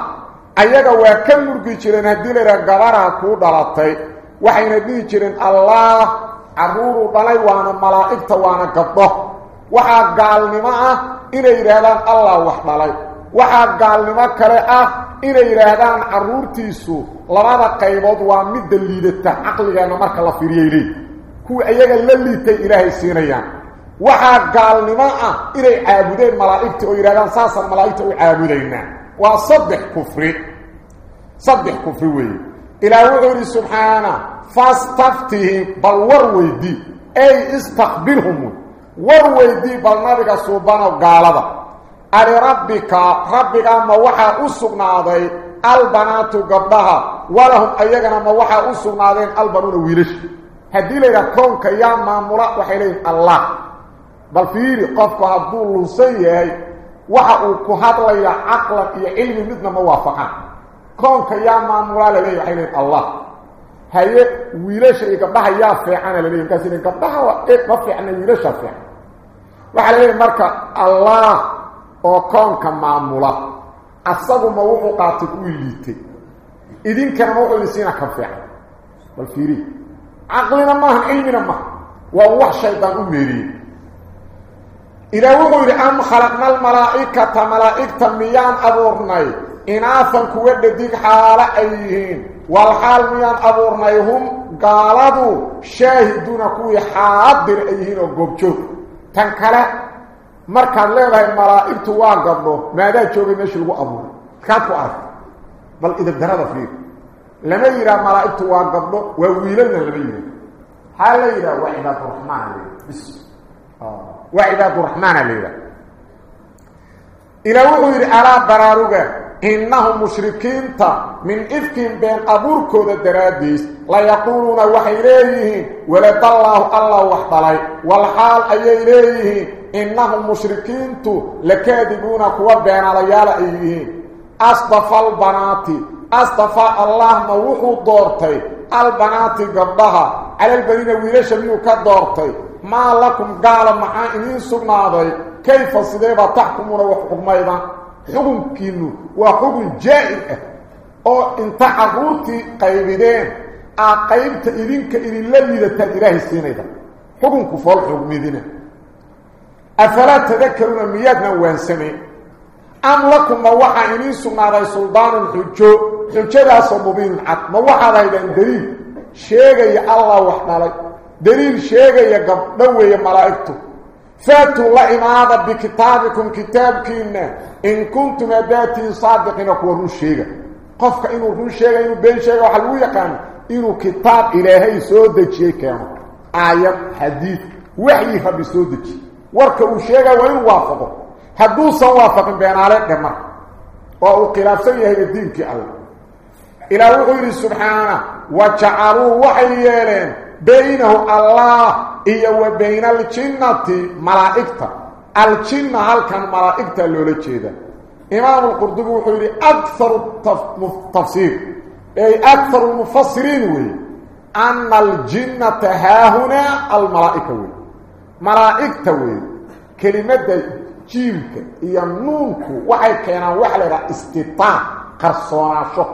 A: Ayaga waa ka murgi jireen haddii laydhaha gabaraa kuu dhalatay. Waxayna dhihi jireen allaah caruuru dhalay waana malaa'igta waana gabdho waxaa gaalnimo ah inay yidhaahdaan allah wax dhalay waxaa gaalnimo kale ah inay yidhaahdaan caruurtiisu labada qaybood waa midda liidata caqligeenna marka la fiiriyay leey kuwa iyaga la liitay ilaahay siinayaan waxaa gaalnimo ah inay caabudeen malaa'igta oo yidhahdaan saasaan malaa'igta u caabudaynaa waa saddex kufri saddex kufri weeye إلى وحوري سبحانه فاستفتهم بل ورويدي أي استقبلهم. ورويدي بل نبقى سبحانه قالبا ألي ربك ربك ما وحا أسقنا ذي البنات قبلها ولهم أيقنا ما وحا أسقنا ذي البنون ويرش هدي لي كونك يا مامولا وحيلين الله. بل فيري قفك هدول سيئي وحا أكهد لي عقلا يا علمي مثل موافقا كونك يا مامولا لليه وحيلين الله هي ويلاش اي قبضها يا فيعنا لليه كاسين قبضها إيه ما فيعنا ويلاش فيعنا وحا لليه مركا الله oo koonka maamula asagu ma wuxuu qaatay u liitay idinkana ma wuxuu isiina ka fiican bal fiiri aqlina ma han ilmina ma wa wax shaytaan u meeriyay miyan abuurnayhum qaaladu shaahiduna kuwi xaadir ayhiin oo goobjoog tan kale markaad leedahay malaa'igtu waa gabdho maadaa joogay meesha lagu abuuray kaad ku ark bal idabdarada fiir lama yidhaha malaa'igtu waa gabdho waa wiilalna lama yidhaha maxaa la yidhaha waa cibaaduraxmaan la bis waa cibaaduraxmaana la yidhaha ilaa wuxuu yidhi alaa baraaruga innahum mushrikiinta min ifkin been abuurkooda daraaddiis layaquuluuna waxay leeyihiin waladallaahu allah wax dhalay walxaal ayay leeyihiin إنهم مشركين لكاذبون كوا بين عليال أيهين أصطفى البنات أصطفى الله موحو دورتي. البنات قبضها. على البنين ويلش ميو كدورتي. ما لكم قال معاينين سبناضي كيف صديبا تحكمون وحكم أيضا؟ حكم كينو وحكم جائر أو انت عبورتي قيبدين آه اقيمت ادينك ان لميدت الاله سينيدا حكم كفول حكم دين أفلا تذكرون مياتنا وانسمي. أم لكم ما وحى اني سمع رأي سلطان الحجو؟ حجو ذا صمبين عط. ما وحى ليدان دليل. شيغي الله وحنا لك دليل شيغي قبضوه يا ملائكته. فاتوا الله إن هذا بكتابكم كتابك إن إن كنتم أباتي صادقين أكوا روشيغا قفك إنو روشيغا إنو بين شيغا وحلو يقان إنو كتاب إلهي سودكي كامل آيات حديث وحي خبي سودكي وارك أشيغا وإن وافقه هدو سوافق بين عليك دماء وقلاف سيئة الدين كألا إلى وغير سبحانه. وچعروا وحي بينه الله iyo wa bayna aljinnati malaa'igta aljinna halkan malaa'igta loola jeeda imaamu lqurdubi wuxuu yidhi akaru tafsiir ay akaru lmufasiriin weeye ana aljinnata haahunaa almalaa'ika wey malaa'igta weeye kelimadda jiimka iyo nuunku waxay keenaan waxa la yidhaha istitaan qarsoonaasho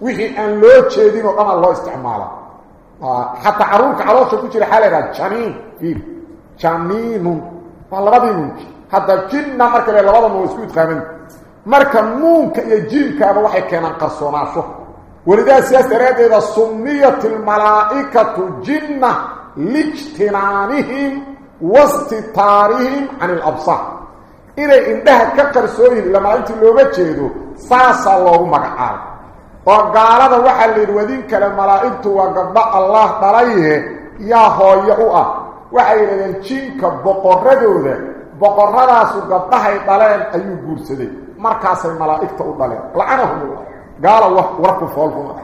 A: wixii aan loo jeedin oo dhan loo isticmaala آه، حتى عروك عروسه كجري حاله جميل فيه جميل والله بدين حتى جن مركه لا بد مو اسكت خامن. مركه مونك يا جينك أبو وحي كانن قرصونافه ولدا سياسة رياده إذا سميت الملائكة جن لاجتنانهم واستطارهم عن الأبصار. إذا إندهت كقرسوين لما أنت لو بجهدو ساسا الله مقعب وقالده وحل الودين كالملائبت وقضاء الله طليه يا هو يؤه وحل الجينك بقر رجوه بقر راسه قضاءه طليه أيوب برسده مركز الملائبت وطليه لعنهم الله قالوا وركوا فولهم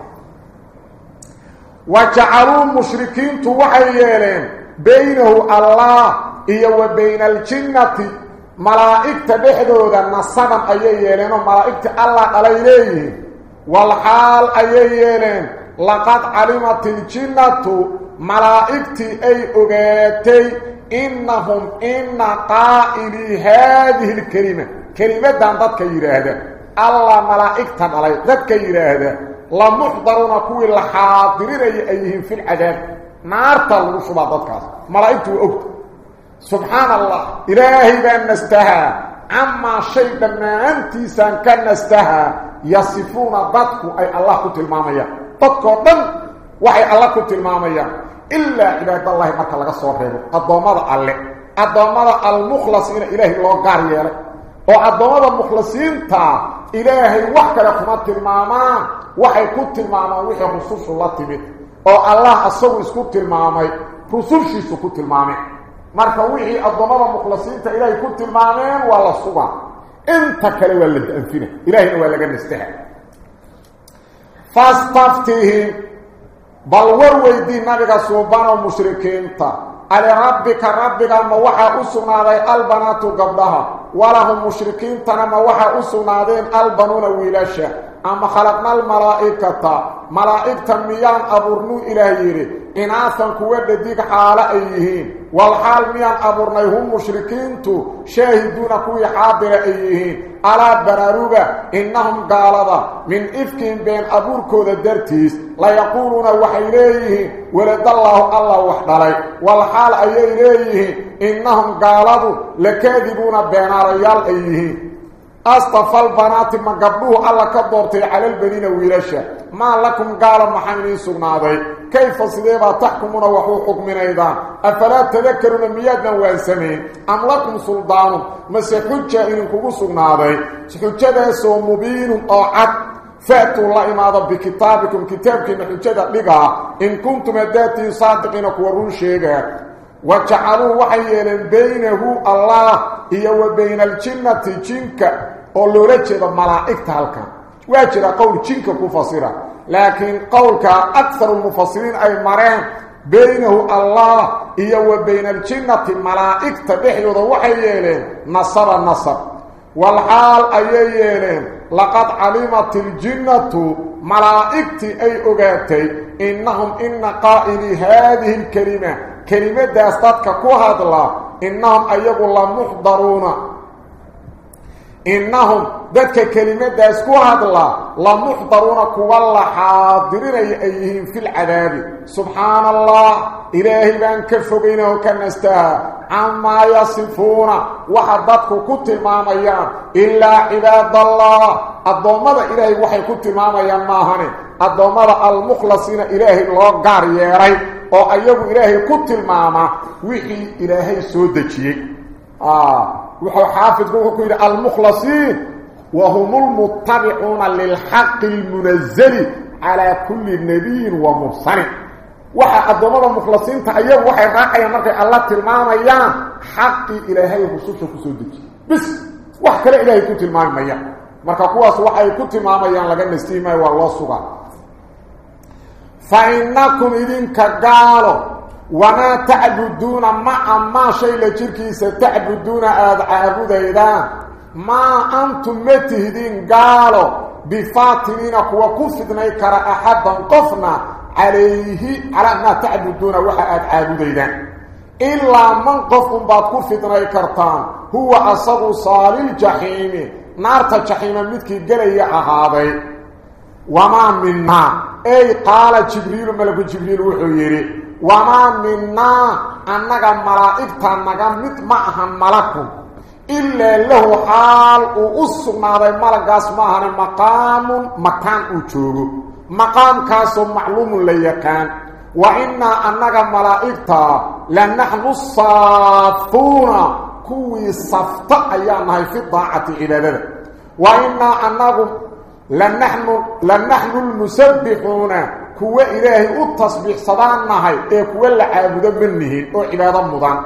A: وجعلوا المشركين توحيين بينه الله إيه وبين الجنة ملائكة بحدودا نصدم أيه يلينه ملائكة الله عليه والحال أيهيين لقد علمت الجنة ملائكتي أي أغيتي إنهم إن قائل هذه الكلمة. كلمة دان ذات كيرا هذا الله ملائكتا ملائك ذات كيرا هذا لمحضرون كوي الحاضرين أيهم في العجال نارتا لنشبه ذات كاسا ملائكتي أغت. سبحان الله. إلهي بأن نستهى. عما شيء بما أنت سان نستهى. يصفون بطك أي الله كتل ماميا بطك وطن وحي الله كتل ماميا إلا عباد الله مكا لغا صوفيه الضوماد ألي الضوماد المخلصين إلهي لو قريره وعضوماد المخلصين تا إلهي وحكا لقمات الماما وحي كتل ماما وحي خصوص الله تبت الله أصوص كتل مامي خصوص شيس كتل مامي مركا وحي الضوماد المخلصين تا إلهي كتل مامين ولا صوفيه انت كلو ولد انتنا إلهي هو اللي جنسته فاستفته بل وروي دي نبي سبحانه المشركين تا. على ربك ربك ما وحى اسمنا لي البنات قبلها. ولهم مشركين تنا ما وحى اسمنا دين البنون ويلاشا. أما خلقنا الملائكة تا. ملائكة ميان ابرنو الهيري اناثا كوه دي حالة أيهين. والحال ميان أبرنيهم مشركين تو شاهدون كوي حاضر أيه على براروغة إنهم قالوا من إفكين بين أبوركو ذا درتيس. لا يقولون وحي ليه ولد الله الله وحضلي والحال أيه ليه إنهم قالوا لكاذبون بين ريال أيه أصطفى البنات ما قبلوه. الله كبرته على البنين ويلشة. ما لكم قالوا محمدين سبنا كيف صديبا تحكمون وحو حكمين أيضا؟ أفلا تذكرون ميادنا وانسمين أم لكم سلطان؟ ما سيحجة إنكم سغناضي حجة سو مبين أو عد. فأتوا الله إماذا بكتابكم كتابكم. حجة لغا إن كنتم أداتي صادقين كورون شيئا. وجعلوا وحيين بينه الله. هي وبين الجنة جنك. oo loola jeedo malaa'igta halkan waa jira qowl لكن قولك أكثر المفصلين أي مرين بينه الله إيو وبين الجنة ملائك تبحي وضوحي يلين. نصر النصر والعال أي يلين. لقد علمت الجنة ملائك أي أغاتي إنهم إن قائلي هذه الكلمة. كلمة داستاتك كوهاد الله. إنهم أيقوا الله محضرون إنهم ذاتك كلمة داسكوها الله لمحضرونك والحاضرين أيهم في العذاب. سبحان الله. إلهي بأن كفوا بينه كنستها عما يصفون. وحضتك كتما ميان إلا عباد الله. الضوما ذا إلهي وحي كتما ميان ماهني. الضوما ذا المخلصين إلهي الله قاريري أو أيهم إلهي كتما ميان وحي إلهي سودكي آه. وحو حافظ كوكو المخلصين وهم المتبعون للحق المنزل على كل نبي ومرسل. وحي قدوم المخلصين تأيب وحي راحي مرك الله تلمان ايان حق إلهي خصوصة خصوصة بس وحك لا إلهي كنت تلمان ايان مرك قواس وحي كنت تلمان ايان لغن استيمة والله سبحانه فإنكم إذن كقالوا وما تعبدون ما ما شيء لجركيس تعبدون اعبد اذا ما أنتم متهدين قالوا بفاتنين اكو كفتنا كر احد قفنا عليه على ما تعبدون وحد اعبد اذا إلا من قفكم بعد كفتنا كرتان. هو أصغ صار الجحيم. نار الجحيم مثك جلي اهابي وما منا. أي قال جبريل ملك جبريل وحو malaku jibriil wuxuu yidhi wamaa minaa annaga malaa'igta naga mid ma ahan malakun ilaa lahu xaal uu u sugnaaday malagaas ma ahane maqaamun makaan uu joogo maqaamkaasoo macluumun la yaqaan wa innaa annaga malaa'igta la naxnu لن نحن المسبحون. كو إلهي أو تصبيح صدان هاي اي كو لا عبده منه. أو عبادة مدان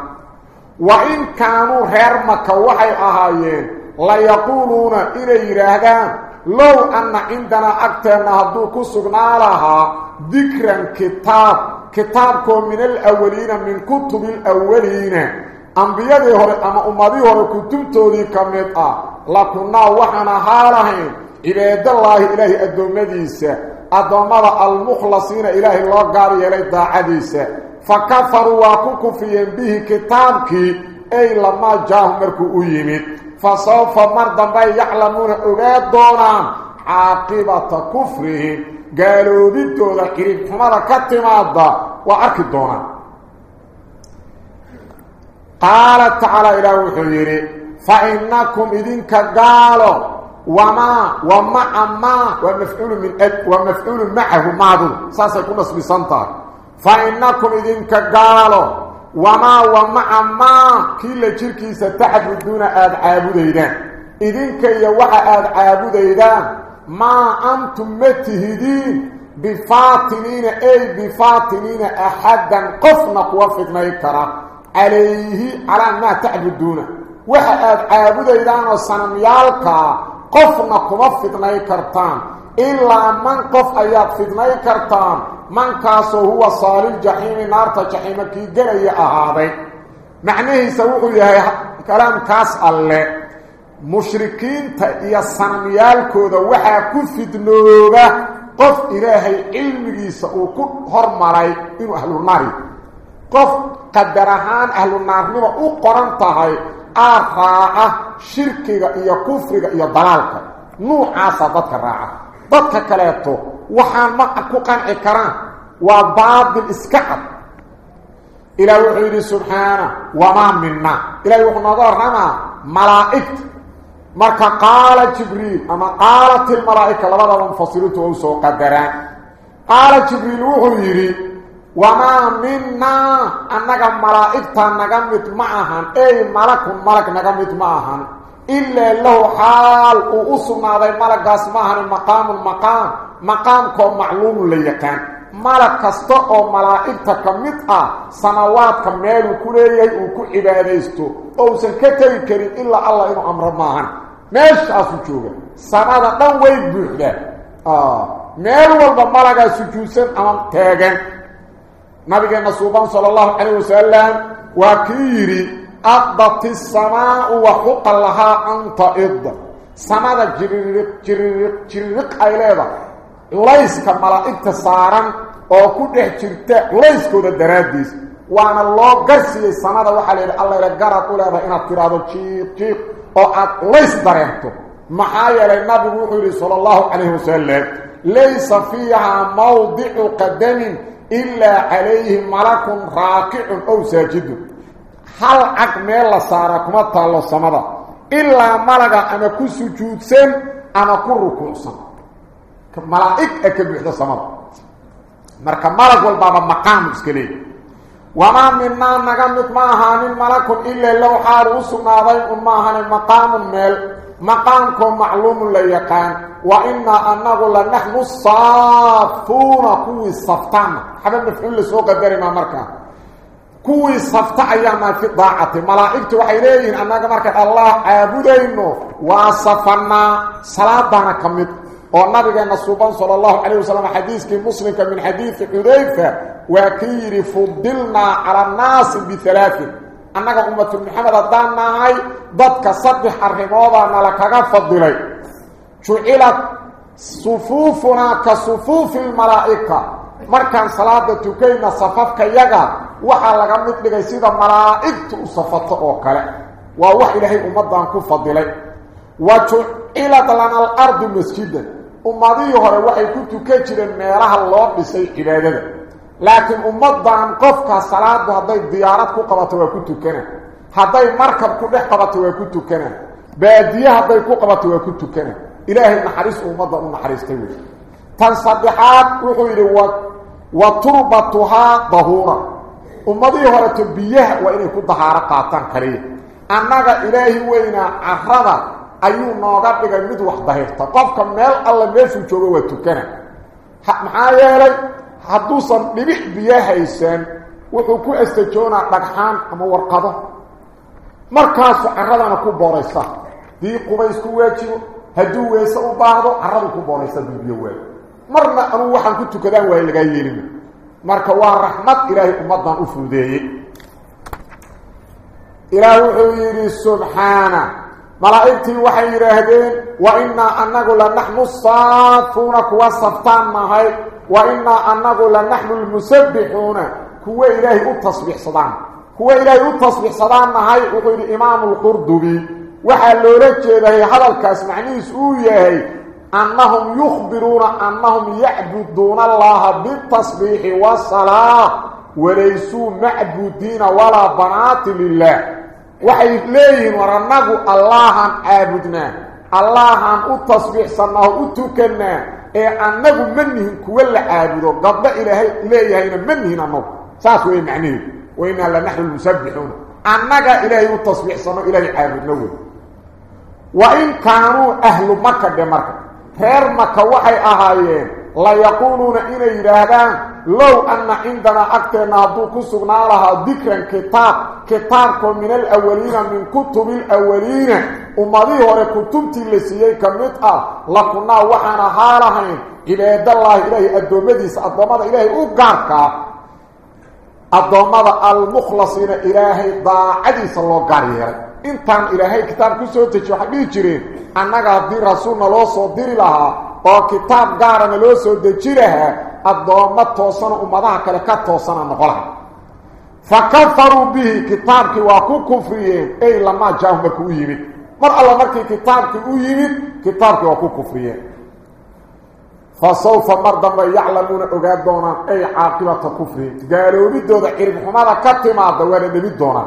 A: وإن كانوا غير مكوه اهاين لا يقولون إلى يراغا لو أن عندنا أكثر نهضو كسغنا لها ذكرا كتاب. كتابكم من الأولين من كتب الأولين. أنبياء هور أما امادي هور كتبتودي كميت آه. لكنا وحنا حالهين عباد الله إلهي الدومديس الدومد المخلصين إلهي الله قاري إلهي داعديس فكفروا وكفيا به كتابك أي لما جاءهم مركو يمد فسوف مرضا بي يعلمون أغاد دونان عاقبة كفرهم قالوا بدو ذكرين فماذا كتمادا وأرك دونان قال تعالى إلى وحيري فإنكم إذنك قالوا وما ومع ما ومفعول من أد ومفعول معه معه ساسا يكون اسمي سنتار فإنكم إذنك قالوا وما ومع ما كل جركي ستعبدون آد عابديدان إذنك يوحى آد عابديدان ما أنتم متهدين بفاطنين أي بفاطنين أحدا قفنا وفقنا يكرا عليه على ما تعبدون. وحى آد عابديدان وصنميالك قفنا وفقنا يكرتان إلا من قف أيات فقنا يكرتان من كاسو هو صال الجحيم نار جحيم كي جلي أهابي. معنيه سوء يهي كلام كاس الله. مشركين تأيي الصنميال كودا وحا كفد نوغا قف إلهي علمي سأوكو هرمالي إنو أهل النار. قف قدرهان أهل النار. نما أخاء شركة إيا كفرة إيا ضلالك نوحا سابتك الراعة بطك كليتو. وحان مقعكو قانع كران. وبعض الإسكعب. إلى وحيد سبحانه. وما منا. إلى وحنظر نما ملائك. مركا قال جبريل. أما قالت الملائكة لبدا منفصلته سوق الدران. قال جبريل وحيد. Malaa'igta naga mid ma ahan ey malakun malag naga mid ma ahan ilaa lahu xaal uu u sugnaaday malagaas ma ahan maqaamun maqaam maqaamkoo macluumun la yaqaan malag kasta oo malaa'igta ka mid ah sanawaadka meeluu ku leeyahay uu ku cibaadaysto ousan ka tegi karin ilaa allah inuu amro maahan meeshaasuu jooga sanada dhan way buuxdaa sala allahu calayh wasalam waa kii yidhi أضت السماء وحق لها أن تئض سماء جريرق جريرق جريرق أيليضا ليس كملائكة أو كده جرتا ليس كده دراديس وأنا الله قرسي السماء وحالي الله إلى قرد أولا إنا ترادو جيق جيق أو أد ليس درينتو محايا للنبي صلى الله عليه وسلم ليس فيها موضع قدم إلا عليه ملك راكع أو ساجد. هل أكمل ساركم الله السماء إلا ملك أنا كسجود سن أنا كركوع سن ملائك أكبر السماء مركب ملك والبابا مقام اسكليه وما منا نغمت ما هان ملك إلا لو حار وسنادين ما هان مقام ميل. مقامكم معلوم ليقان وإنا أنه لنحن الصافون كوي الصفتان حبب مفعول لسوق الدرما مركا. كوي الصفت أياما في ضاعة ملائكة وحيلين أنك مركا. الله عابدينه. وصفنا صلاة دانا كمت والنبي نصوبان صلى الله عليه وسلم حديث كي مسلم من حديث حذيفة وكير فضلنا على الناس بثلاث أنك أمة محمد الدانا هاي ضدك صدح الرموضة نلكك فضلي جعلت صفوفنا كصفوف الملائكة مركان صلاة تكينا صففك يغا وحا لغا مثل سيدا ملائكة صفت أوكلا ووحي لهي أمدان كفضلي laakiin ummadan qofka salaadu hadday diyaarad ku qabato waa ku tukana. Hadday markab ku dhex qabato waa ku tukana. Baadiye hadday ku qabato waa ku tukana. Ilaahay naxariis ummadda u naxariistay tan saddexaad wuxuu yidhi wa wa turbatuhaa dahuura. Ummadihii horeto biyaha waa inay ku dahaaro qaataan kaliya annaga ilaahi weynaa carrada ayuu nooga dhigay mid wax dahirta qofka meel alla meeshuu joogo waa tukana. Maxaa yeelay markaasu caradana ku booraysa dii qubays ku waajibo hadduu weese u baahdo caradu ku booraysa dii biyo waayo marna anuu waxaan ku tukadaan waay lagaa yeelina marka waa raxmad ilaahay ummadan u fuudeeyey ilaah wuxuu yidhi subxaana ملائكتي وحي يراهدين وإنا أنه لنحن الصافون كوا صفتان ماهي وإنا أنه لنحن المسبحون كوا إلهي التصبيح صدان كوا إلهي التصبيح صدان ماهي وقيل إمام القردبي وحلو رجي هذا الكاس معنيس أويهي أنهم يخبرون أنهم يعبدون الله بالتصبيح والصلاة وليسوا معبودين ولا بنات لله waxay leeyihiin war annagu allahan caabudnaa. Allahan u tasbiixsannaaho u tukannaa ee annagu ma nihin kuwa la caabudo gabdho ilaahay leeyahayna ma nihin annagu saas wey macnaheedu wainaa la naxnu lmusabbixuuna annaga ilaahay u tasbiixsanno ilaahay caabudna wey wa in kaanuu ahlu maka dhe marka reer maka waxay ahaayeen ليقولون إن يراهدان لو أن عندنا أكترنا هدو كسقنا لها ذكرا كتاب كتابكم من الأولين من كتب الأولين أمضيه ورى كتبتي لسيئي كمتأة لكنا وحنا هالهين إلى الله إلهي الدومديس الدومد إلهي أقارك الدومد المخلصين إلهي ضاعديس الله قارير intaan ilaahay kitaab ku soo dejiyo waxa dhigi jireen annaga haddii rasuulna loo soo diri lahaa oo kitaab gaarana loo soo deji lahaa addoommo ummadaha kale ka toosana noqo laha fa kafaruu bihi kitaabkii waa ku kufriyeen u yimid مر الله مركي كتابك ويمد كتابك وكو كفرية فصوف مرضا ما يعلمون اغاد دونا اي عاقبة كفرية قالوا بدو دعير محمد كتما دوانا بدونا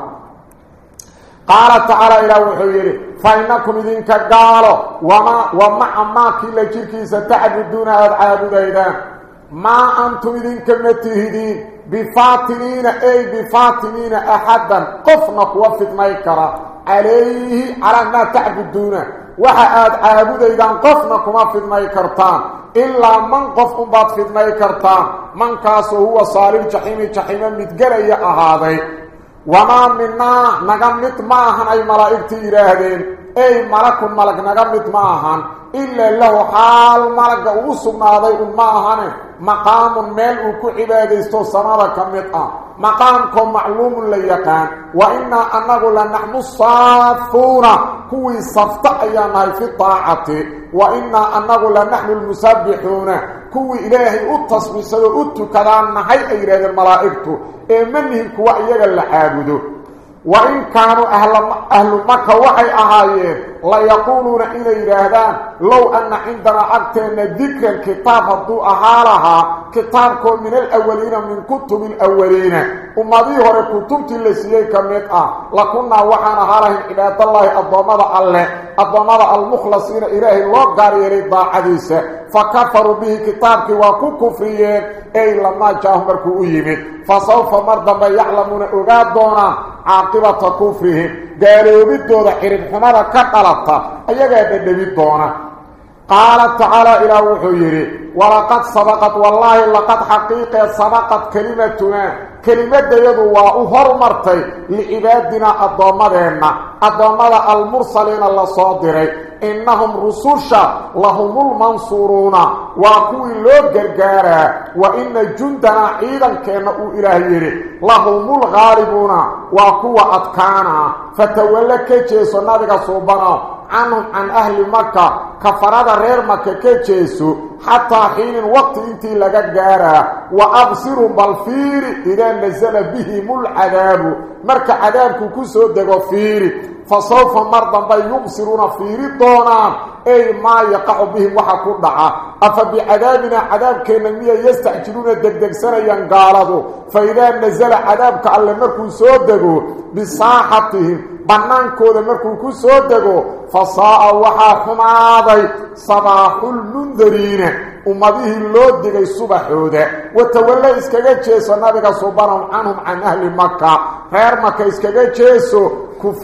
A: قال تعالى إلى وحيري فإنكم إذن كقالوا وما, وما أماك إلا جركي ستعبدون هذا عادو دايدان ما أنتم إذن كمتهدين بفاتنين أي بفاتنين أحدا قفنا قوفت ميكرا عليه على ما تعبدون وحاد عابد إذن قفنك وفت ميكرتان إلا من قف أنبات في ميكرتان من كاسو هو صالح جحيم جحيم متقرية أهاضي وما منا نغمت معهن أي ملائكتي إراهدين أي ملك ملك نغمت معهن إلا له حال ملك أوسم هذا معهن مقام ميل أكو عباديستو سنة كمتها مقامكم معلوم ليكان وإنا أنه لنحن الصافون. كوي صفت أيامها في الطاعة وإنا أنه لنحن المسبحون. كوي إلهي التصميصة أتو كذان نحي أيراد الملائكة. منهم كوا إياغا لحابدو وإن كانوا أهل, أهل مكة وحي أهايين لا يقولون إلى إلهدان لو أن عندنا أكتنا ذكر الكتاب هدو أهالها كتابكم من الأولين من كتب الأولين. وما ظهر كتبت اللي كميتها لكنا وحانا هالهم عباد الله الضمد الله الضمد المخلصين إلهي الله يريد عديسة فكفروا به كتابك وكو كفريين أي لما جاءهم مركو يمين فسوف مرضا يعلمون أغادونا. عاقبة كفرهم قالوا بدو ذحير حمارة كقلطة. أيها بدو دونا قال تعالى إلى وحيري ولقد سبقت والله لقد حقيقة سبقت كلمتنا. كلمة يدو وأهر مرتي لعبادنا الضمدين الضمد المرسلين الله صادرين إنهم رسوشا لهم المنصورون وكوي لو غرغارا وإن جندنا عيدا كانوا إلهيري لهم الغالبون وكوى أتكانا فتولى كيسو نبغى صوبنا عنهم عن أهل مكة كفراد رير مكة كيسو حتى حين وقت انتي لغا غارا وابصروا بالفير إذا نزل بهم العذاب. مرك عذابك كسو دغو فير فسوف مرضا يبصرون فير دونان أي ما يقع بهم وحا كدعا أفبعذابنا عذاب كينمية يستعجلون دقدق سنة قالوا فإذا نزل عذابك على مركو سودقوا بصاحتهم. bannaankooda markuu ku soo dego fasaa'a waxaa xumaaday sabaaxulmundariina ummadihii loo digay subaxooda watawalle iskaga jeeso nabiga subanahum canhum can ahli maka reer maka iskaga jeeso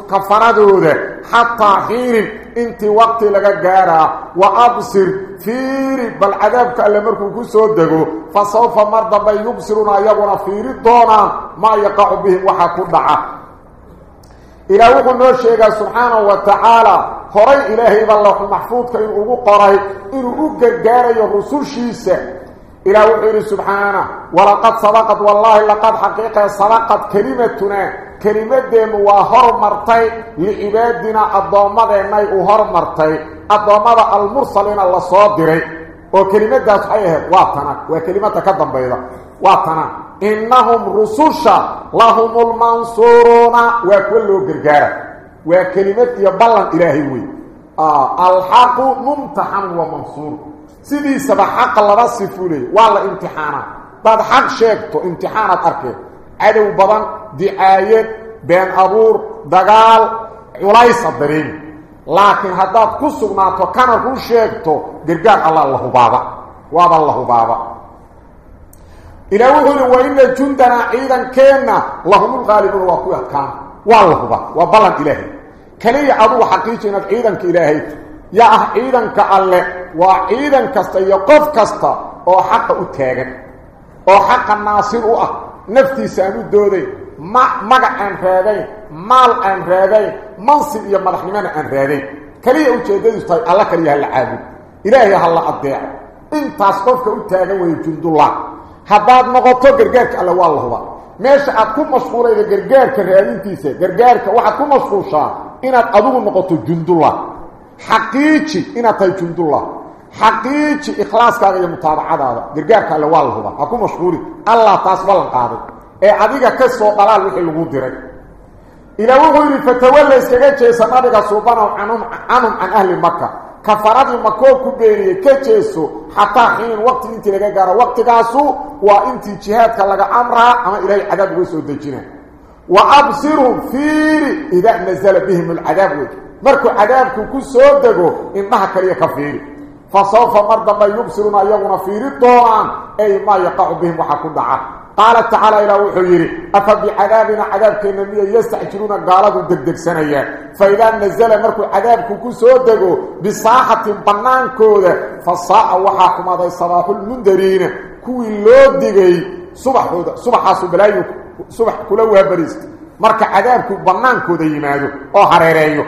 A: kafaradooda xataa xiinin intii waqti laga gaaraa wa absir fiiri bal cadaabka alle markuu ku soo dego fa sawfa mar dambe yubsiruuna iyaguna fiiri doonaan maa yaqacu bihim waxaa ku dhaca إلى هري إلهي بالله محفوظ كإن أغو قرأي إن أغو قرقاري الرسول شيسا إلى وحو سبحانه ولقد صدقت والله لقد حقيقة صدقت كلمتنا كلمة ديم وهر مرتي لعبادنا الضوامضة إني أهر مرتي الضوامضة المرسلين الله صادري وكلمة دا صحيحة واتنا وكلمة كدن بيضا واتنا إنهم رسوشا لهم المنصورون وكل قرقارة وكلمة يبلن إلهي وي آه الحق ممتحن ومنصور سيدي سبا حق الله بصفولي والله امتحانا بعد حق شيكتو امتحانات أركي عدو بضان دعاية بين أبور دقال علايس الدرين لكن هداد كسرناتو كان كل شيكتو قرقار الله الله بابا وابا الله بابا إلى وحده وإن جندنا عيدا كينا لهم الغالبون وقوة كان والله با وبلن إلهي كلي عدو حقيقنا عيدا كإلهي يا عيدا كأله وعيدا كستا يقف كستا أو حق اتاغن أو حق الناصر أو نفتي سانو دودي ما مغا ان رادين مال ان رادين منصب يا مدحنمان ان رادين كلي tahay alla kaliya la caabud ilaahay halla adeec intaas qofka u taagan way jundullah haddaad noqoto gargaarka alla waa la huba meesha aad ku mashquulayda gargaarka raadintiisa gargaarka waxaad ku mashquushaa inaad adigu noqoto jundullah xaqiiji inaad tahay jundullah xaqiiji ikhlaaskaaga iyo mutaabacadaada gargaarka alle waa la huba ha ku mashquuli allah taas ballan qaaday ee adiga ka soo dhalaal wixii lagu diray إلى وغير فتولى سكجي سمادك سوبان عنهم عنهم عن أهل مكة. كفرات المكوك بيري كجيسو. حتى حين وقت انت لغاقر وقت قاسو وانت جهاد كاللغا أمرا أما إلهي عذاب ويسو دجينة وأبصرهم فيري إذا نزل بهم العذاب. ويك مركو عذاب كوكو سوبدكو إنها كريه كفيري. فصوف مرضا ما يبصرون أيغنا فيري طوان أي ما يقع بهم وحكو دعاه قال تعالى إلى وحيره اف بعذابنا عذابك النبي يستعجلون قالوا دقدق سنيا فإذا نزل مركو عذابك كسو دغو بصاحة بنانكو فصاع وحاكم هذا الصباح المندرين. كو لو دغاي صبح صبح صبح صبح كلوه بريست. مركو كو بنانكو يمادو أو حريريو.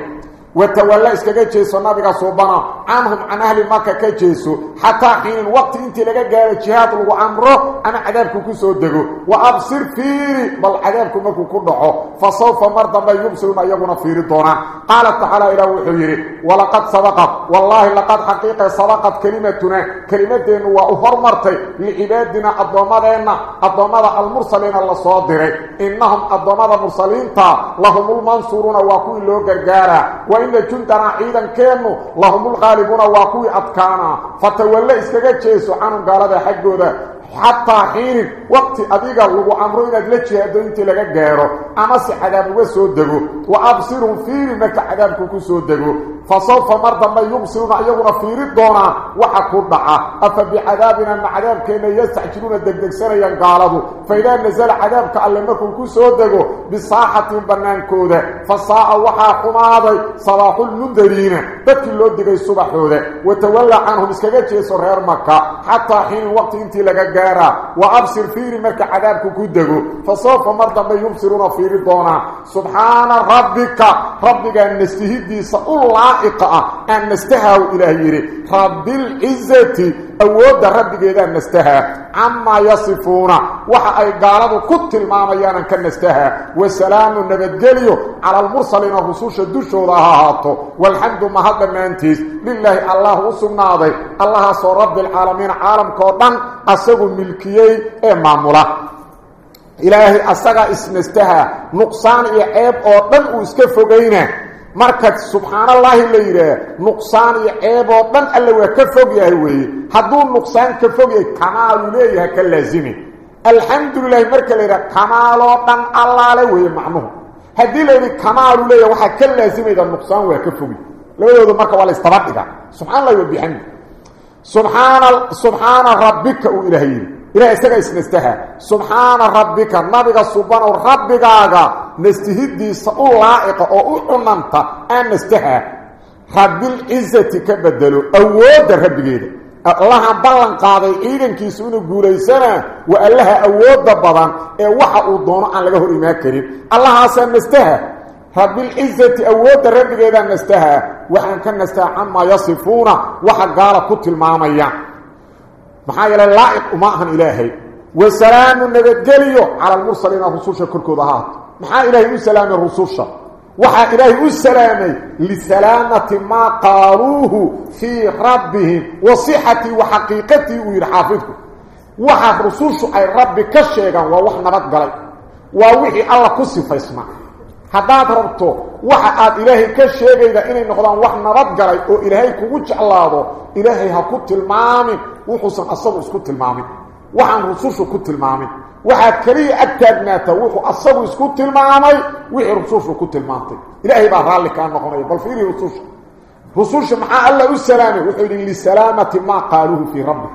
A: وتولى اسكغا جيسو نبيغا سوبنا عنهم عن أهل مكة كجيسو حتى حين الوقت انت لغا غار جهاد لو امره أنا عذابك كسو دغو وأبصر فيري بل عذابك مكو كدخو فسوف مرضى ما يبصر ما يغنا فيري دونا قال تعالى إلى وحيري ولقد سبقت والله لقد حقيقة سبقت كلمتنا. كلمتنا وافرمرتي لعبادنا الضمادنا الضماد المرسلين الله صادره. إنهم الضماد المرسلين لهم المنصورون وكل لو غرغارا وان جندنا عيدا كانوا لهم الغالبون وكل اتكانا فتولى اسكغا جيسو عن قالده حقوده حتى حتى حين وقت أبيك الله أمره إنك لا تشاهده إنت لك غيره أما سيحقابه وسوده وأبصرهم فيه إنك تحقابك وسوده فصوف مرضا ما يمسرون أيهون في ردونا وحكوضعه أفبحذابنا أن عذابك إن يستحجلون الدكدك سنة ينقاله. فإذا نزال عذابك ألمكم كسوده بصاحة بنانكوده فصاع وحاكم هذا صلاح المندرين بك اللودك الصبح وتولى عنهم إسكاكتش يسرر مكة. حتى حين وقت إنت لك غيره غيره وابصر فيه ملك عذابك كدغو فصوف مرضى ما يبصرون في رضانا سبحان ربك ربك ان نستهدي سؤل لائقه ان نستهى إلى يري رب العزه awoodda rabbigeeda nastaha amma yasifuuna waxa ay gaaladu ku tilmaamayaan ka nastaha wa salaamu nabadgeliyo ala almursaliina rususha dushooda ha ahaato walxamdu mahadda maantiis lilaahi allah u sugnaaday allahaasoo rabbilcaalamiin caalamkao dhan asagu milkiyey ee maamula ilaahay asagaa isnastaha nuqsaan iyo ceeb oo dhan uu iska fogayna marka subxaanallaahi la yidhaah nuqsaan iyo ceeb oo dhan alle waa ka fog yahay weeye hadduu nuqsaan ka fog yahay kamaaluu leeyahay ka laazimi alxamdulilahi marka la yidhaha kamaaloo dhan allaale weeye macnuhu haddii la yidhi kamaaluu leeyahay waxaa ka laazimayda nuqsaan waa ka fogi labadooda marka waa la istaba dhiga subxana allahi wabixamdi subxaana subxaana rabbika uu ilaah yidhi إلى إساق إسنستها سبحان ربك نستهدي سأولائق أو أعنمت أن نستها رب العزة كبدلوا أود ربكيدا الله بلن قاضي إذن كيسون قوليسنا وألها أود بضان وحا أدونا أن لغه إما كريم الله أسان نستها. رب العزة أود ربكيدا نستها. وحن كان نستها عما يصفون. وحا قال كتل maxaa yeelay laa'iq uma ahan ilaahay wasalaamu nabadgeliyo cala almursaliina rususha korkooda ahaato maxaa ilaahay u salaamay rususha waxaa ilaahay u salaamay lisalaamati maa qaaluuhu fii rabbihim wa sixatii wa xaqiiqatii uu yidhi xaafidku waxa rusushu ay rabbi ka sheegaan waa wax nabad galay waa wixii alla ku sifaysma haddaad rabto waxa aad ilaahay ka sheegayda inay noqdaan wax nabad galay oo ilaahay kugu jeclaado ilaahay ha ku tilmaamin wuxuusan asagu isku tilmaamin waxaan rusushu ku tilmaamin waxaad keliya ag taagnaata wuxuu asagu isku tilmaamay wixii rusushu ku tilmaantay ilaahay baa raalli kaa noqonaya bal fiiri rususha rususha maxaa alla u salaamay wuxuu yidhi lisalaamati maa qaaluuhu fii rabbi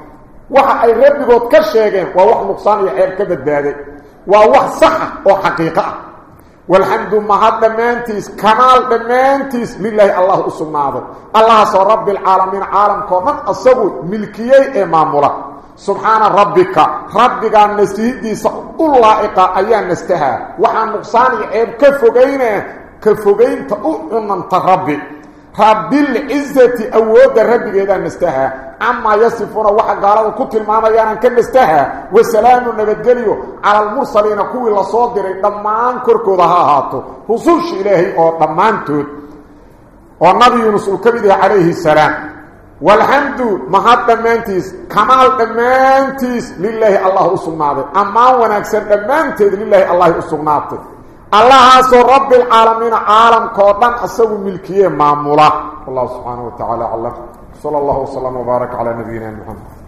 A: waxa ay rabbigood ka sheegeen waa wax nuqsaan iyo ceeb ka badbaaday waa wax saxa oo xaqiiqo ah والحمد مهد دمانتيس كمال دمانتيس لله الله سبحانه الله سو رب العالمين عالم كومن اصغو ملكيه امامولا سبحان ربك. ربك نسيدي سؤلائق ايان نستها. وحان نقصان عيب كفوغين كفوغين تؤمن ربي. رب العزة أود ربك إذا نستها. عما يصفون وحا قالوا ماما يانا كان نستها. وسلام نبدليو على المرسلين كوي لصادر دمان كركو هاتو. رسولش إلهي أو دمان تود والنبي يونس الكبير عليه السلام. والحمد مهد دمانتيس كمال دمانتيس لله الله سبحانه أما ونكسر دمانتيس لله الله سبحانه الله سو رب العالمين عالم كودن أسو ملكية معموله الله سبحانه وتعالى علم. صلى الله وسلم وبارك على نبينا محمد.